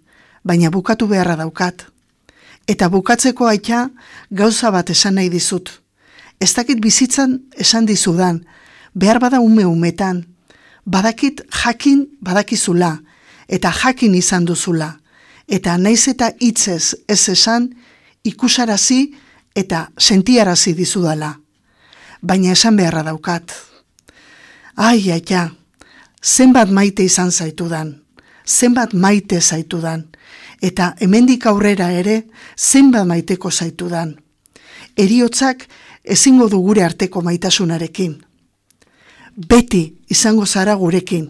baina bukatu beharra daukat. Eta bukatzeko aita gauza bat esan nahi dizut. Ez dakit bizitzan esan dizudan, behar bada ume umetan, badakit jakin badakizula, eta jakin izan duzula, eta naiz eta hitzez ez esan, ikusarazi eta sentiarazi dizudala. Baina esan beharra daukat. Ai, aita, zenbat maite izan zaitudan, zenbat maite zaitudan, eta hemendik aurrera ere zenbat maiteko zaitudan. Eriotzak ezingo du gure arteko maitasunarekin. Beti izango zara gurekin.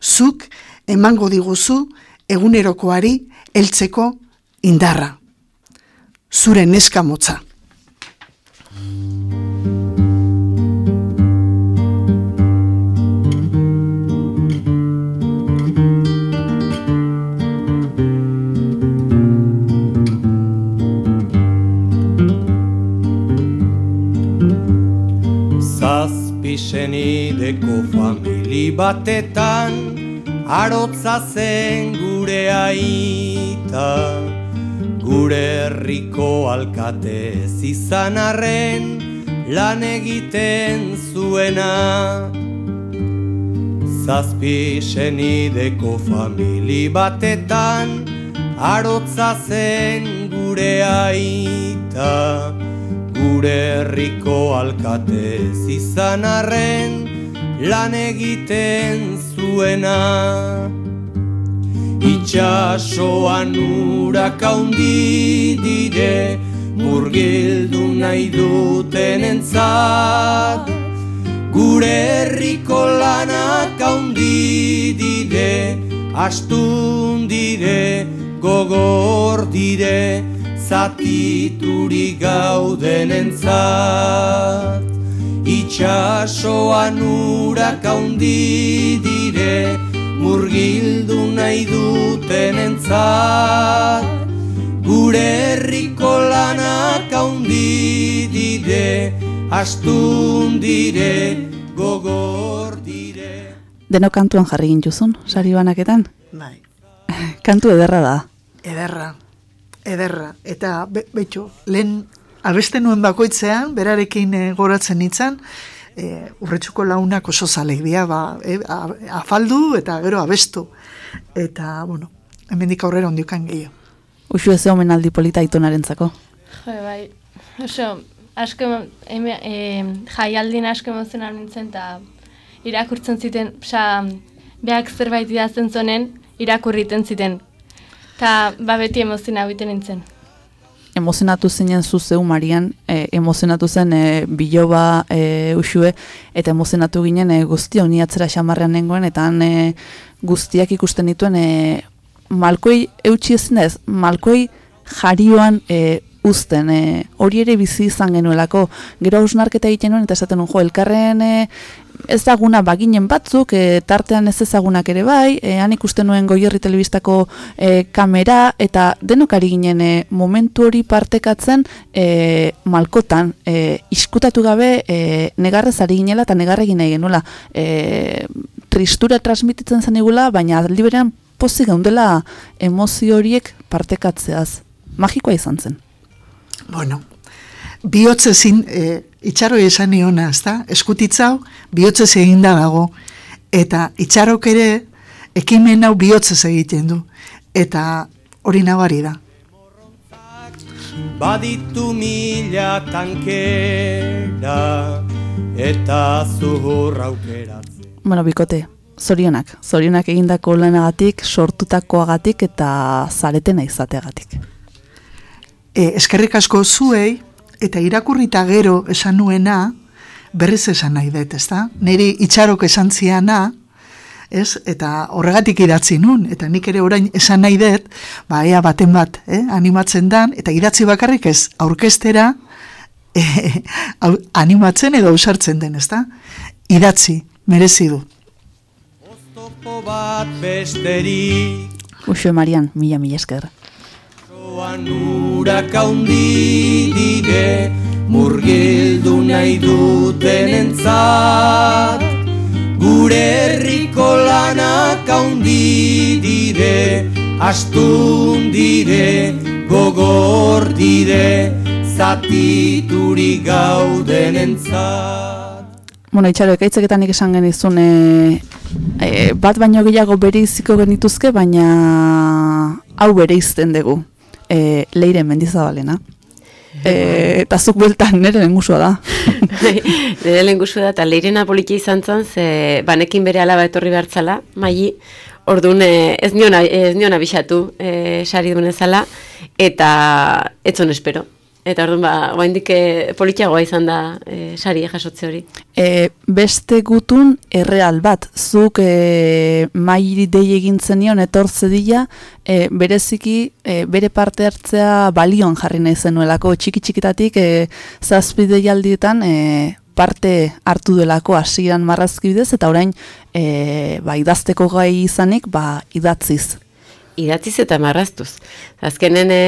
Zuk emango diguzu egunerokoari heltzeko indarra. Zure neska motza. Zazpisenideko famili batetan Arotza zen gure aita. Gure herriko alkate izan arren Lan egiten zuena. Zazpisenideko famili batetan Arotza zen gure aita Gure herriko alkatez izan arren lan egiten zuena. Itxasoan urak haundi dire, murgildu nahi duten entzat. Gure herriko lanak haundi dire, astun dire, gogor dire, zatituri gauden entzat. Itxasoan urak haundi dire, murgildu nahi duten entzat. Gure herriko lanak haundi dire, astun dire, gogor dire. Deno kantuan jarri gintuzun, sari banaketan? Bai, Kantu ederra da. ederra, ederra. Eta be, betxo, lehen abeste nuen bakoitzean, berarekin eh, goratzen nintzen, e, urretxuko launak oso zalek dira, ba, e, afaldu eta gero abestu. Eta, bueno, hemendik aurrera ondiokan gehiago. Uxu ez omenaldi polita itonarentzako. Jo, bai, oso, asko, eme, e, jaialdin asko emozional nintzen, eta irakurtzen ziten, oza, beak zerbait idazten zonen, irakurriten ziten. Eta, ba, beti emozionau biten nintzen. emozionatu zinen zu zeu Marian, e, emozionatu zen e, biloba e, usue, eta emozionatu ginen e, guzti honi atzera xamarrean nengoen, eta han e, guztiak ikusten dituen e, malkoi eutxi ezin ez, malkoi jarioan e, uzten, e, hori ere bizi izan genuelako, gero hausnarketa egiten nuen, eta esaten nuen, jo, elkarren e, ezaguna baginen batzuk, e, tartean ez ezagunak ere bai, e, han ikusten nuen goierri telebistako e, kamera, eta denok ari ginen e, momentu hori partekatzen e, malkotan, e, iskutatu gabe e, negarrez ari ginela eta negarregin nahi genuela. E, tristura transmititzen zen igula, baina aldi berean pozik geundela emozio horiek partekatzeaz. Magikoa izan zen. Bueno, bihotz ezin, e, itxaroi esan niona, ezta? Eskutitzau, bihotz ez eginda dago. Eta itxarok ere, ekimen hau bihotzez egiten du. Eta hori nabari da. Baditu mila tankera eta zuhur aukeratzen. Bueno, bikote, zorionak. Zorionak egindako lanagatik, sortutakoagatik eta zaretena izateagatik. E, eskerrik asko zuei, eta irakurrita gero esan nuena, berriz esan nahi dut, ezta? Niri itxarok esan ziana, ez? Eta horregatik idatzi nun, eta nik ere orain esan nahi dut, ba, ea baten bat, eh? animatzen dan, eta idatzi bakarrik ez, aurkestera, [laughs] eh, animatzen edo ausartzen den, ezta? Idatzi, merezi du. Topo bat besterik Uxue Marian, mila mila esker. Joan urak haundi dire Murgildu nahi duten entzat Gure herriko lanak haundi dire Astun dire, gogor dire Zatituri gauden entzat Bueno, itxaro, ekaitzeketan esan genizun, e, bat baino gehiago bereiziko genituzke, baina hau bereizten dugu. E, leire mendizabalena. E, eta zuk bueltan nire lengusua da. [laughs] Nire lengusu da, eta leirena politia izan zen, ze banekin bere alaba etorri behartzala, maili, orduan eh, ez nion, ez nion abixatu e, sari dunezala, eta etzon espero. Eta orduan, ba, oaindik eh, politiagoa izan da e, sari jasotze hori. E, beste gutun erreal bat, zuk e, mairi dei egin zenion etortze dila, e, bereziki e, bere parte hartzea balioan jarri nahi zenuelako, txiki txikitatik e, zazpi deialdietan e, parte hartu delako hasieran marrazki bidez, eta orain e, ba, idazteko gai izanik ba, idatziz. Idatziz eta marraztuz. Azkenen e,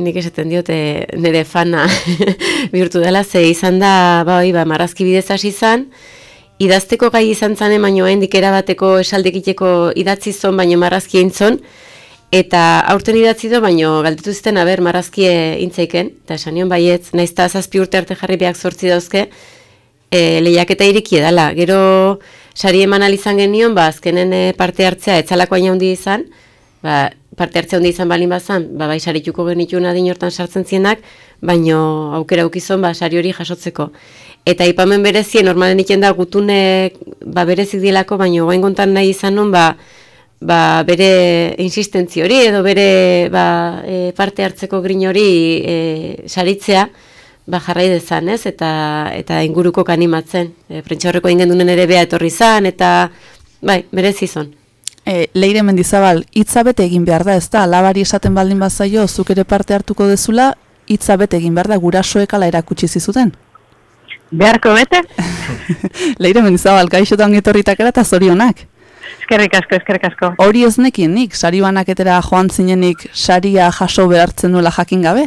nik esaten diote nire fana [laughs] bihurtu dela, ze izan da, ba, oi, ba, marrazki bidez hasi izan, idazteko gai izan zanen, baino hendik erabateko esaldekiteko idatzi zon, baino marrazki egin zon, eta aurten idatzi do, baino galdetu zuten, aber, marrazki intzaiken, eta esan nion baietz, naiz eta zazpi urte arte jarri biak sortzi dauzke, e, lehiaketa iriki edala. Gero, sari eman izan genion, ba, azkenen parte hartzea, etzalako aina handi izan, ba, parte hartzea handi izan balin bazan, ba, bai sarituko genituen adin hortan sartzen zienak, baino aukera ukizon, ba, sari hori jasotzeko. Eta ipamen berezie, normalen iken da, gutune ba, berezik dielako, baino guain kontan nahi izan nun, ba, ba, bere insistentzi hori, edo bere ba, e, parte hartzeko grin hori e, saritzea, ba, jarrai dezan, ez? Eta, eta inguruko animatzen. E, Prentsa horreko ingendunen ere bea etorri zan, eta bai, berezi zon. E, Leire Mendizabal, hitza bete egin behar da, ez da, alabari esaten baldin bazaio, zuk ere parte hartuko dezula, hitza bete egin behar da, gurasoek ala erakutsi zizuten. Beharko bete? [laughs] Leire Mendizabal, gaixotan etorritak era eta zorionak. Eskerrik asko, eskerrik asko. Hori ez nekien nik, sari banaketera joan zinenik saria jaso behartzen nuela jakin gabe?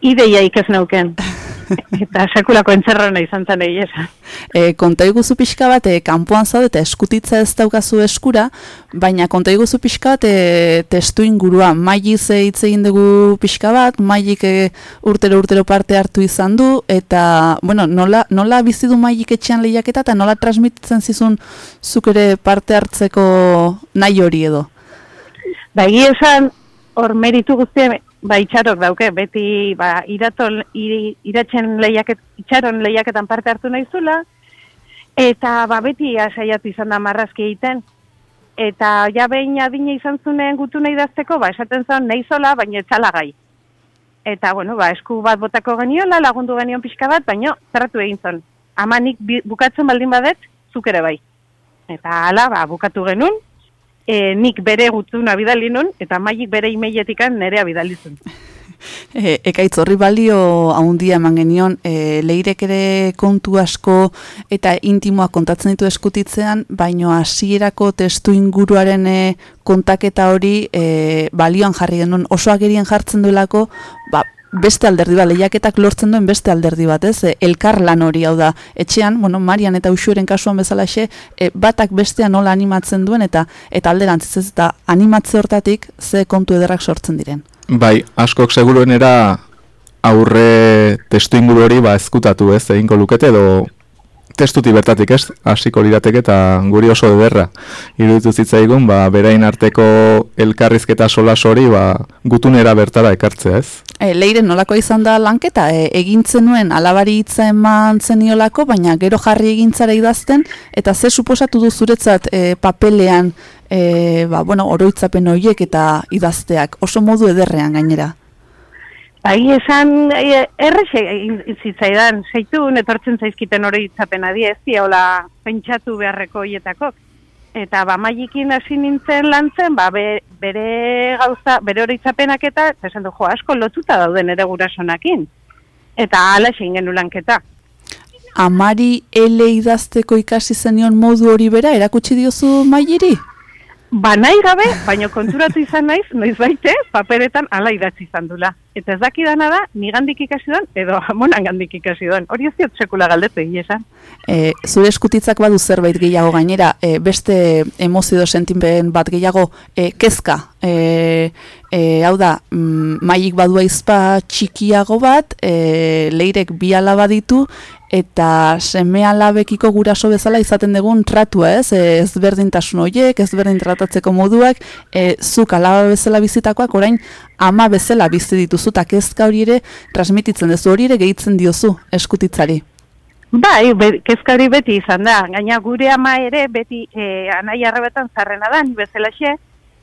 Ideia ikez neuken. [laughs] [laughs] eta sekulako entzerrona izan zen egia esan. E, konta iguzu pixka bat, e, kanpoan zaude eta eskutitza ez daukazu eskura, baina konta iguzu pixka bat, e, testu ingurua, maigiz hitz egin dugu pixka bat, maigik e, urtero urtero parte hartu izan du, eta, bueno, nola, nola bizi du maigik etxean lehiaketa, eta nola transmititzen zizun zuk ere parte hartzeko nahi hori edo? Ba, egia esan, hor meritu guztia, ba, itxarok dauke, beti, ba, iratol, iri, iratzen lehiaket, itxaron lehiaketan parte hartu nahi zula, eta, ba, beti saiatu izan da marrazki egiten, eta ja behin adina izan zunen gutu nahi dazteko, ba, esaten zen nahi zola, baina etxala gai. Eta, bueno, ba, esku bat botako geniola, lagundu genion pixka bat, baina zerratu egin zen. Ama nik bi- bukatzen baldin badet, zuk ere bai. Eta hala, ba, bukatu genuen, e, nik bere gutuna bidali nun, eta maik bere imeiletikan nerea bidali zuen. [laughs] E, ekaitz horri balio haundia eman genion, e, leirek ere kontu asko eta intimoak kontatzen ditu eskutitzean, baino hasierako testu inguruaren e, kontaketa hori e, balioan jarri genuen oso agerien jartzen duelako, ba, beste alderdi bat, lehiaketak lortzen duen beste alderdi bat, ez? E, elkar lan hori hau da. Etxean, bueno, Marian eta Uxueren kasuan bezalaxe, e, batak bestean nola animatzen duen eta eta alderantziz ez eta animatze hortatik ze kontu ederrak sortzen diren. Bai, askok seguruenera aurre testu inguru hori ba ezkutatu ez egingo lukete edo testuti bertatik ez, hasiko lirateke eta guri oso ederra. Iruditu zitzaigun, ba, berain arteko elkarrizketa solas hori ba, gutunera bertara ekartzea ez. E, leire nolako izan da lanketa, e, egintzen nuen alabari hitza eman zeniolako, baina gero jarri egintzara idazten, eta ze suposatu du zuretzat e, papelean, e, ba, bueno, oroitzapen horiek eta idazteak, oso modu ederrean gainera. Bai, esan, e, errexe egin zitzaidan, zeitu etortzen zaizkiten hori itzapen adi ez, hola pentsatu beharreko hoietakok. Eta ba, maikin hasi nintzen lantzen, ba, be, bere gauza, bere hori itzapenak eta, esan du, jo, asko lotuta dauden ere gurasonakin. Eta ala egin genu lanketa. Amari ele idazteko ikasi zenion modu hori bera, erakutsi diozu mailiri? Ba nahi gabe, baino konturatu izan naiz, noiz baite, paperetan ala idatzi izan dula. Eta ez dakidana da, nigandik ikasi duen, edo amonan gandik ikasi duen. Hori ez diot sekula galdetu egia esan. E, zure eskutitzak badu zerbait gehiago gainera, e, beste emozio sentimen bat gehiago, e, kezka. E, e, hau da, mm, maik badu aizpa txikiago bat, e, leirek bi alaba ditu, eta seme alabekiko guraso bezala izaten dugun tratua, ez? E, ez berdintasun horiek, ez berdin tratatzeko moduak, e, zuk alaba bezala bizitakoak, orain ama bezala bizi dituzu, eta kezka hori ere transmititzen duzu, hori ere gehitzen diozu eskutitzari. Bai, be, kezka hori beti izan da. Gaina gure ama ere beti e, anai arrebetan zarrena da, ni bezala xe,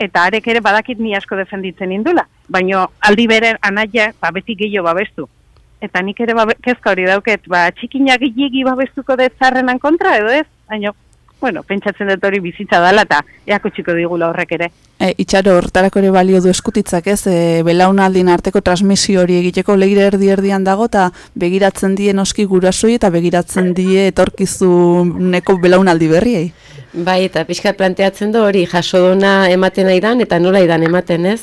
eta arek ere badakit ni asko defenditzen indula. Baina aldi bere anaia ba, beti gehiago babestu. Eta nik ere babe, kezka hori dauket, ba, txikinak gilegi babestuko dut zarrenan kontra, edo ez? Baina, bueno, pentsatzen dut hori bizitza dela eta eako txiko digula horrek ere. E, itxaro, hortarako ere balio du eskutitzak ez, e, belaunaldin arteko transmisio hori egiteko leire erdi erdian dago eta begiratzen die noski gurasoi eta begiratzen die etorkizuneko belaunaldi berriei. Bai, eta pixkat planteatzen du hori jasodona ematen aidan eta nola idan ematen ez.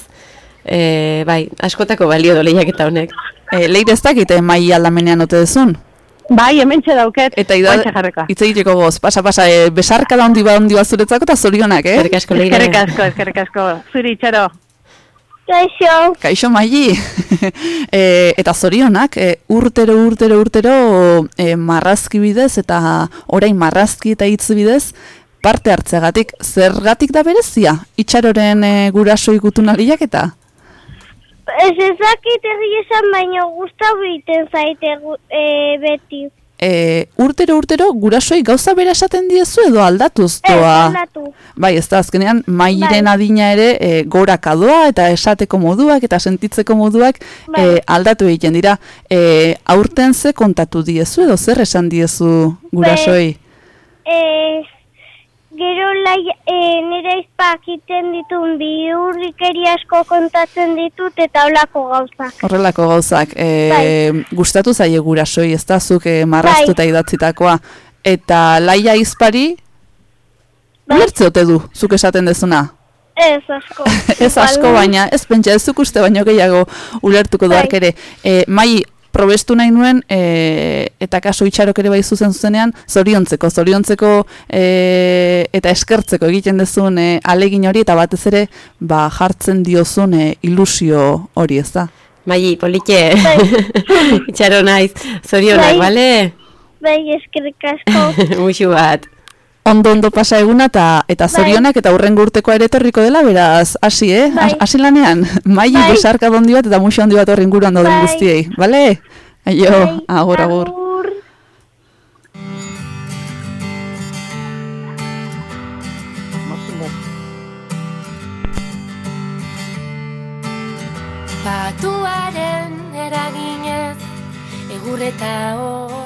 E, bai, askotako balio do lehiak eta honek. E, leire ez dakite mai aldamenean ote dezun? Bai, hemen dauket, eta ida, guantxe jarreka. Itz egiteko goz, pasa, pasa, e, besarka da hondi ba hondi bat zuretzako eta zorionak, eh? Eskerrik asko, leire. Eskerrik asko, eskerrik asko. Zuri, itxaro. Kaixo. Kaixo maili. [laughs] e, eta zorionak, e, urtero, urtero, urtero e, marrazki bidez eta orain marrazki eta hitz bidez parte hartzeagatik. Zergatik da berezia? Itxaroren e, guraso ikutun aliak eta? Ez ezakit egia esan baino gustau egiten zaite e, beti. E, urtero, urtero, gurasoi gauza bera esaten diezu edo aldatuz Ez, doa? aldatu. Bai, ez da, azkenean, mairen Bai. adina ere e, goraka doa eta esateko moduak eta sentitzeko moduak Bai. e, aldatu egiten dira. E, aurten ze kontatu diezu edo zer esan diezu gurasoi? E, gero lai, e, nire izpak iten ditun bi hurrikeri asko kontatzen ditut eta holako gauzak. Horrelako gauzak, e, Bai. gustatu zaie gurasoi, ez da, zuk e, marraztu Bai. eta idatzitakoa. Eta laia izpari, Bai. ulertze ote du, zuk esaten dezuna? Ez asko. [laughs] ez asko baina, ez pentsa, ez zuk uste baino gehiago ulertuko Bai. duark ere. E, mai, probestu nahi nuen, e, eta kaso itxarok ere bai zuzen zuzenean, zoriontzeko, zoriontzeko e, eta eskertzeko egiten dezun e, alegin hori, eta batez ere, ba, jartzen diozun e, ilusio hori, ez da? Maili, politxe. Bai. [laughs] Itxaro naiz. Zorionak, Bai. bale? Bai, eskerrik asko. [laughs] Muxu bat. Ondo ondo pasa eguna eta eta Bai. zorionak eta hurrengo urtekoa ere etorriko dela, beraz, hasi, eh? Bai. Has- Hasi lanean, [laughs] mai Bai. besarka dondi bat eta muxo handi bat horren inguruan dauden Bai. guztiei, bale? Aio, Bai, agur, agur. agur. Patuaren eraginez, egurreta olpinez.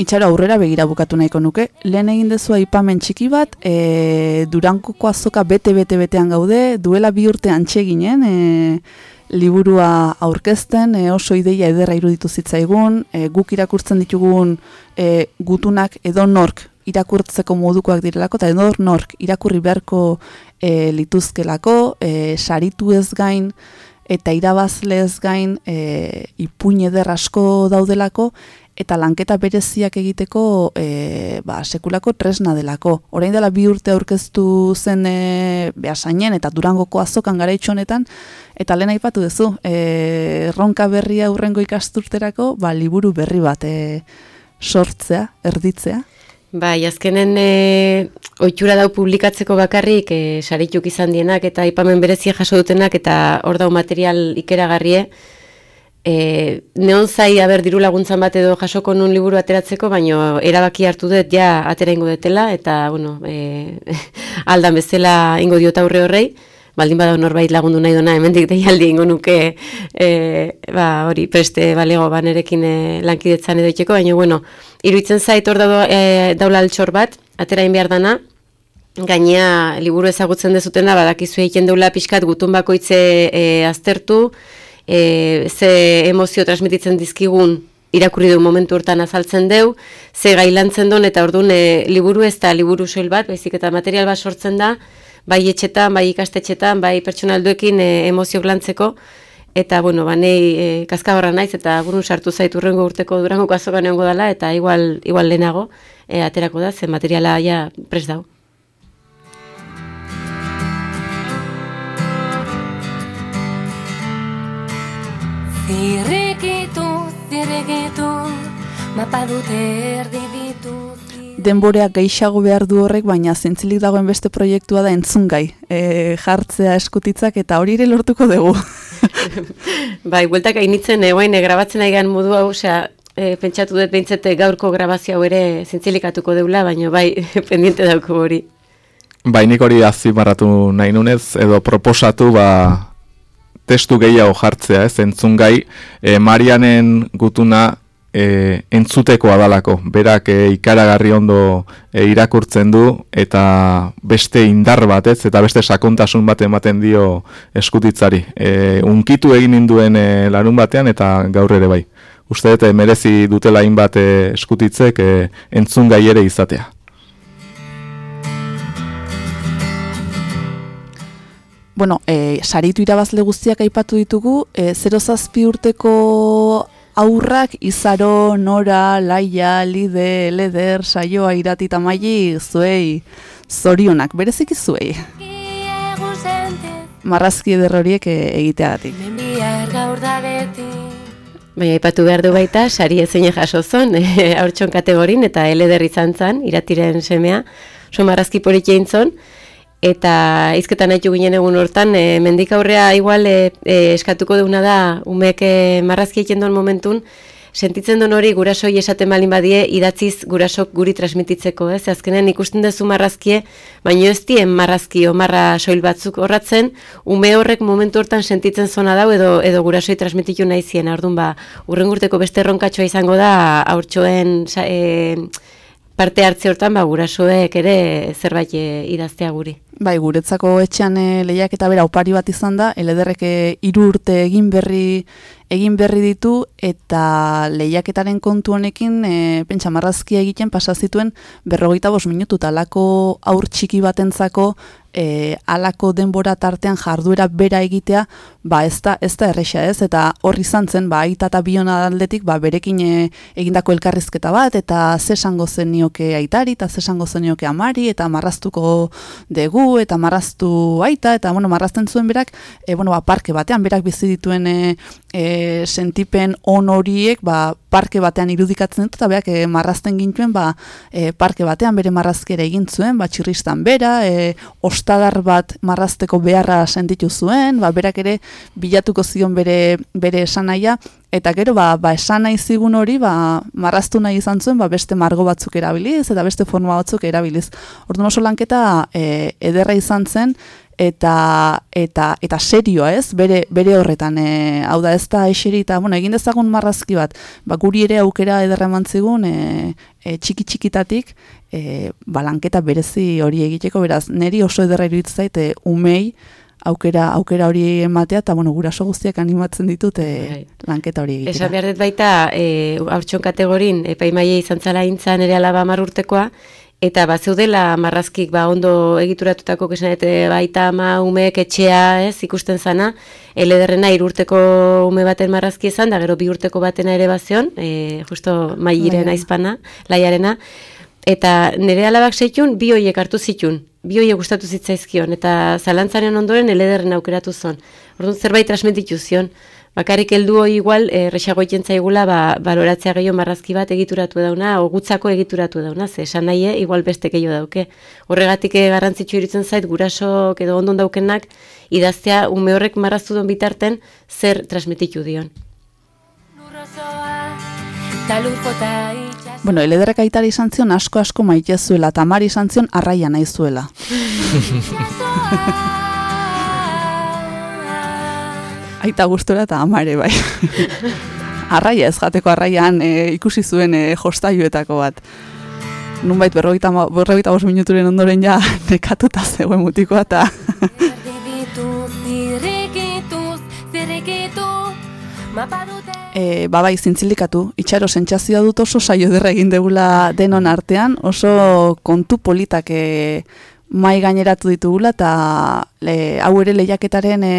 Itxaro aurrera begira bukatu nahiko nuke. Lehen egin dezu aipamen txiki bat, e, Durankoko azoka bete-bete betean gaude, duela bi urte antxeginen, e, liburua aurkezten, e, oso ideia ederra iruditu zitzaigun, e, guk irakurtzen ditugun e, gutunak edo nork irakurtzeko modukoak direlako, eta edo nork irakurri beharko e, lituzkelako, e, saritu ez gain, eta irabazlez gain e, ipuin eder asko daudelako, eta lanketa bereziak egiteko e, ba, sekulako tresna delako. Orain dela bi urte aurkeztu zen e, behasainen eta durangoko azokan gara honetan, eta lehen aipatu duzu, e, ronka berria urrengo ikasturterako, ba, liburu berri bat e, sortzea, erditzea. Bai, azkenen e, oitxura dau publikatzeko bakarrik e, sarituk izan dienak eta aipamen berezia jaso dutenak eta hor dau material ikeragarrie. E, neon zai haber diru laguntzan bat edo jasoko nun liburu ateratzeko, baino erabaki hartu dut ja atera ingo detela eta, bueno, e, [laughs] aldan bezala ingo diot aurre horrei. Baldin bada norbait lagundu nahi dona, hemendik deialdi ingo nuke, e, ba, hori, preste balego banerekin e, lankidetzan edo itxeko, baina, bueno, iruditzen zait hor dago, e, daula altxor bat, aterain behar dana, gainea liburu ezagutzen dezuten da, badakizu egiten deula pixkat gutun bakoitze e, aztertu, e, ze emozio transmititzen dizkigun irakurri du momentu hortan azaltzen deu, ze gailantzen duen eta orduan e, liburu ez da liburu soil bat, baizik eta material bat sortzen da, bai etxetan, bai ikastetxetan, bai pertsonalduekin e, emozio glantzeko, eta bueno, banei e, kaskabarra naiz eta burun sartu zaitu urrengo urteko durango kazokan egongo dela eta igual, igual lehenago e, aterako da, ze materiala ja pres dau. Zirrikitu, zirrikitu, mapa dute erdi ditu. Denborea geixago behar du horrek, baina zentzilik dagoen beste proiektua da entzungai. E, jartzea eskutitzak eta hori ere lortuko dugu. [laughs] bai, bueltak hainitzen, egoain, e, grabatzen aigan modu hau, osea, e, pentsatu dut behintzete gaurko grabazio hau ere zintzilikatuko deula, baina bai, [laughs] pendiente dauko hori. Bai, nik hori azimarratu nahi nunez, edo proposatu, ba, testu gehiago jartzea, ez, entzungai, e, Marianen gutuna e, entzuteko adalako, berak e, ikaragarri ondo e, irakurtzen du, eta beste indar bat, ez, eta beste sakontasun bat ematen dio eskutitzari. E, unkitu egin induen e, larun batean, eta gaur ere bai. Uste dute merezi dutela inbat e, eskutitzek e, entzungai ere izatea. bueno, e, saritu irabazle guztiak aipatu ditugu, e, 0 urteko aurrak izaro, nora, laia, lide, leder, saioa, irati eta maili, zuei, zorionak, bereziki zuei. Marrazki eder horiek e, egiteagatik. Baina ipatu behar du baita, sari ezein jaso zon, [laughs] e, haurtxon kategorin eta eleder izan zan, iratiren semea, so marrazki porik zon, eta izketan nahi ginen egun hortan, e, mendik aurrea igual e, e, eskatuko duguna da, umek e, marrazki egiten duen momentun, sentitzen duen hori gurasoi esaten malin badie, idatziz gurasok guri transmititzeko, ez? Azkenen ikusten duzu marrazkie, baino ez dien marrazki o marra soil batzuk horratzen, ume horrek momentu hortan sentitzen zona dau edo edo gurasoi transmititu nahi zien, orduan ba, urrengurteko beste erronkatxoa izango da, aurtsoen e, parte hartze hortan, ba, gurasoek ere zerbait idaztea guri. Bai, guretzako etxean e, lehiak eta bera opari bat izan da, elederreke hiru urte egin berri egin berri ditu eta lehiaketaren kontu honekin e, pentsa marrazkia egiten pasa zituen berrogeita bos minutu talako aur txiki batentzako e, alako denbora tartean jarduera bera egitea, ba ez da, ez da erresa ez, eta horri izan zen, ba aita eta biona aldetik, ba berekin e, egindako elkarrizketa bat, eta zesango zen nioke aitari, eta zesango zen nioke amari, eta marraztuko dugu, eta marraztu aita, eta bueno, marrazten zuen berak, e, bueno, ba, parke batean, berak bizi dituen e, e, sentipen on horiek, ba, parke batean irudikatzen dut, eta berak e, marrazten gintuen, ba, e, parke batean bere marrazkera egin zuen, ba, txirristan bera, e, ostadar bat marrazteko beharra sentitu zuen, ba, berak ere bilatuko zion bere, bere esanaia, eta gero ba, ba esan nahi zigun hori ba, marraztu nahi izan zuen ba, beste margo batzuk erabiliz eta beste forma batzuk erabiliz. Orduan oso lanketa e, ederra izan zen eta eta eta serioa, ez? Bere bere horretan e, hau da ez da eseri eta bueno, egin dezagun marrazki bat. Ba, guri ere aukera ederra emantzigun e, e, txiki txikitatik e, balanketa berezi hori egiteko beraz neri oso ederra iruditzen zait e, umei aukera aukera hori ematea eta bueno guraso guztiak animatzen ditut e, lanketa hori egitera. Esan behar dut baita e, haurtxon kategorin epaimaia izan zala intzan ere alaba marrurtekoa eta bat zeudela marrazkik ba ondo egituratutako kesanete baita ama umeek etxea ez ikusten zana. Elederrena irurteko ume baten marrazki izan da gero bi urteko batena ere bazion e, justo maiiren bai. aizpana laiarena. Eta nire alabak seitun bi hoiek hartu zitun. Bi hoiek gustatu zitzaizkion eta zalantzaren ondoren elederren aukeratu zon. Orduan zerbait transmititu zion Bakarrik heldu hori igual, erresago eh, zaigula, ba, baloratzea gehiago marrazki bat egituratu dauna, o gutzako egituratu dauna, ze esan nahi, eh, igual beste gehiago dauke. Horregatik eh, garrantzitsu iritzen zait, gurasok edo ondon daukenak, idaztea ume horrek marraztu duen bitarten, zer transmititu dion. Bueno, elederrek aitari izan zion asko-asko maite zuela, eta mari izan zion arraia nahi zuela. [laughs] Aita gustora eta amare bai. [laughs] arraia ez jateko arraian e, ikusi zuen e, jostaiuetako bat. Nunbait berrogeita, berrogeita bost minuturen ondoren ja [laughs] nekatuta zegoen mutikoa eta [laughs] e, babai zintzilikatu, itxaro sentsazioa dut oso saio derra egin degula denon artean, oso kontu politak e, mai gaineratu ditugula eta hau ere lehiaketaren e,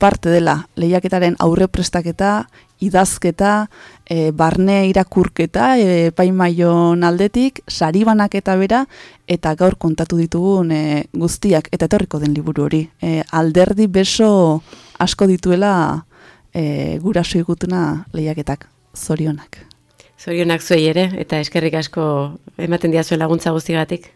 parte dela, lehiaketaren aurre prestaketa, idazketa, e, barne irakurketa, e, paimaion aldetik, saribanaketa bera, eta gaur kontatu ditugun e, guztiak, eta etorriko den liburu hori. E, alderdi beso asko dituela e, guraso igutuna lehiaketak, zorionak. Zorionak zuei ere, eta eskerrik asko ematen diazue laguntza guztigatik.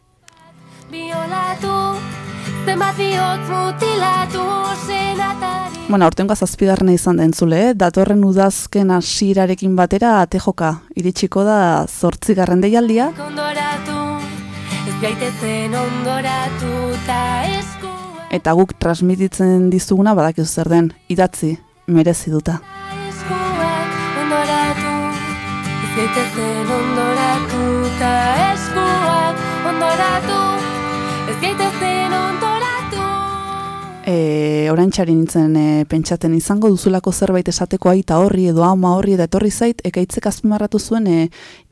Zenbat bihotz mutilatu, senatari. Bueno, aurtengoa zazpigarrena izan da entzule, eh? datorren udazken hasirarekin batera atejoka iritsiko da zortzigarren deialdia, eta guk transmititzen dizuguna badakizu zer den, idatzi, merezi duta. gaitezen ondoratu, ta eskuak ondoratu, ez gaitezen ondoratu. E, oraintxari nintzen e, pentsaten izango duzulako zerbait esateko aita horri edo ama horri eta etorri zait, ekaitzek azpimarratu zuen e,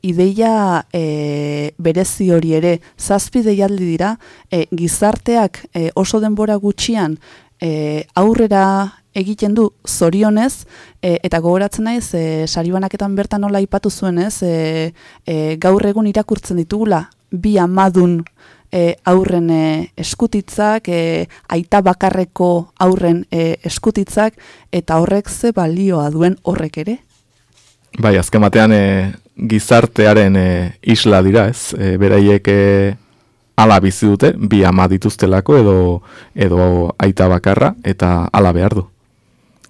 ideia e, berezi hori ere, zazpi deialdi dira, e, gizarteak e, oso denbora gutxian e, aurrera egiten du zorionez, e, eta gogoratzen naiz, e, saribanaketan bertan nola aipatu zuen ez, e, e, gaur egun irakurtzen ditugula, bi amadun e, aurren e, eskutitzak, e, aita bakarreko aurren e, eskutitzak, eta horrek ze balioa duen horrek ere. Bai, azken batean e, gizartearen e, isla dira, ez? E, beraiek e, ala bizi dute, bi ama dituztelako edo edo aita bakarra eta ala behar du.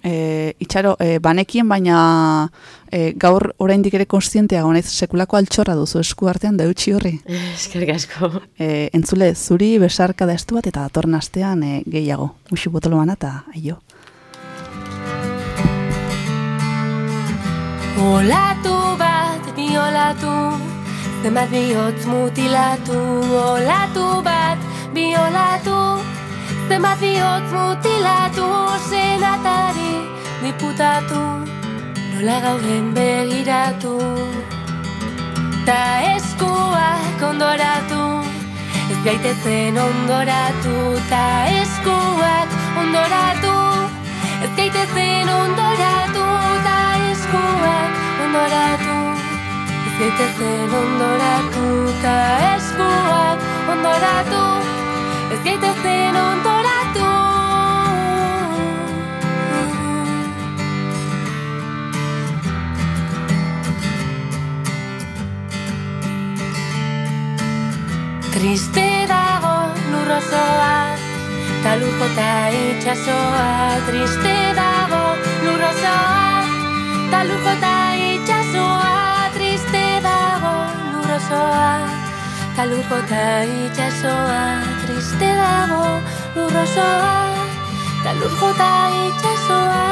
E, itxaro, e, banekien, baina e, gaur oraindik ere konstientea naiz sekulako altxorra duzu esku artean da utzi horri. Eskerrik asko. E, entzule, zuri besarka da estu bat eta datorren astean e, gehiago. Muxu botolo bana eta aio. Olatu bat biolatu, zenbat bihotz mutilatu. Olatu bat biolatu, zenbat bihotz mutilatu. Senatari diputatu, nola gauden begiratu. Ta eskuak ondoratu, ez gaitezen ondoratu. Ta eskuak ondoratu, ez gaitezen ondoratu. Ta eskuak ondoratu, ez gaitezen ondoratu. Ta eskuak ondoratu, ez gaitezen ondoratu. Triste dago lurrozoa, ta lur jota itxasoa. Triste dago lurrozoa, ta lur jota itxasoa. Triste dago lurrozoa, ta lur jota itxasoa. Triste dago lurrozoa, ta lur jota itxasoa.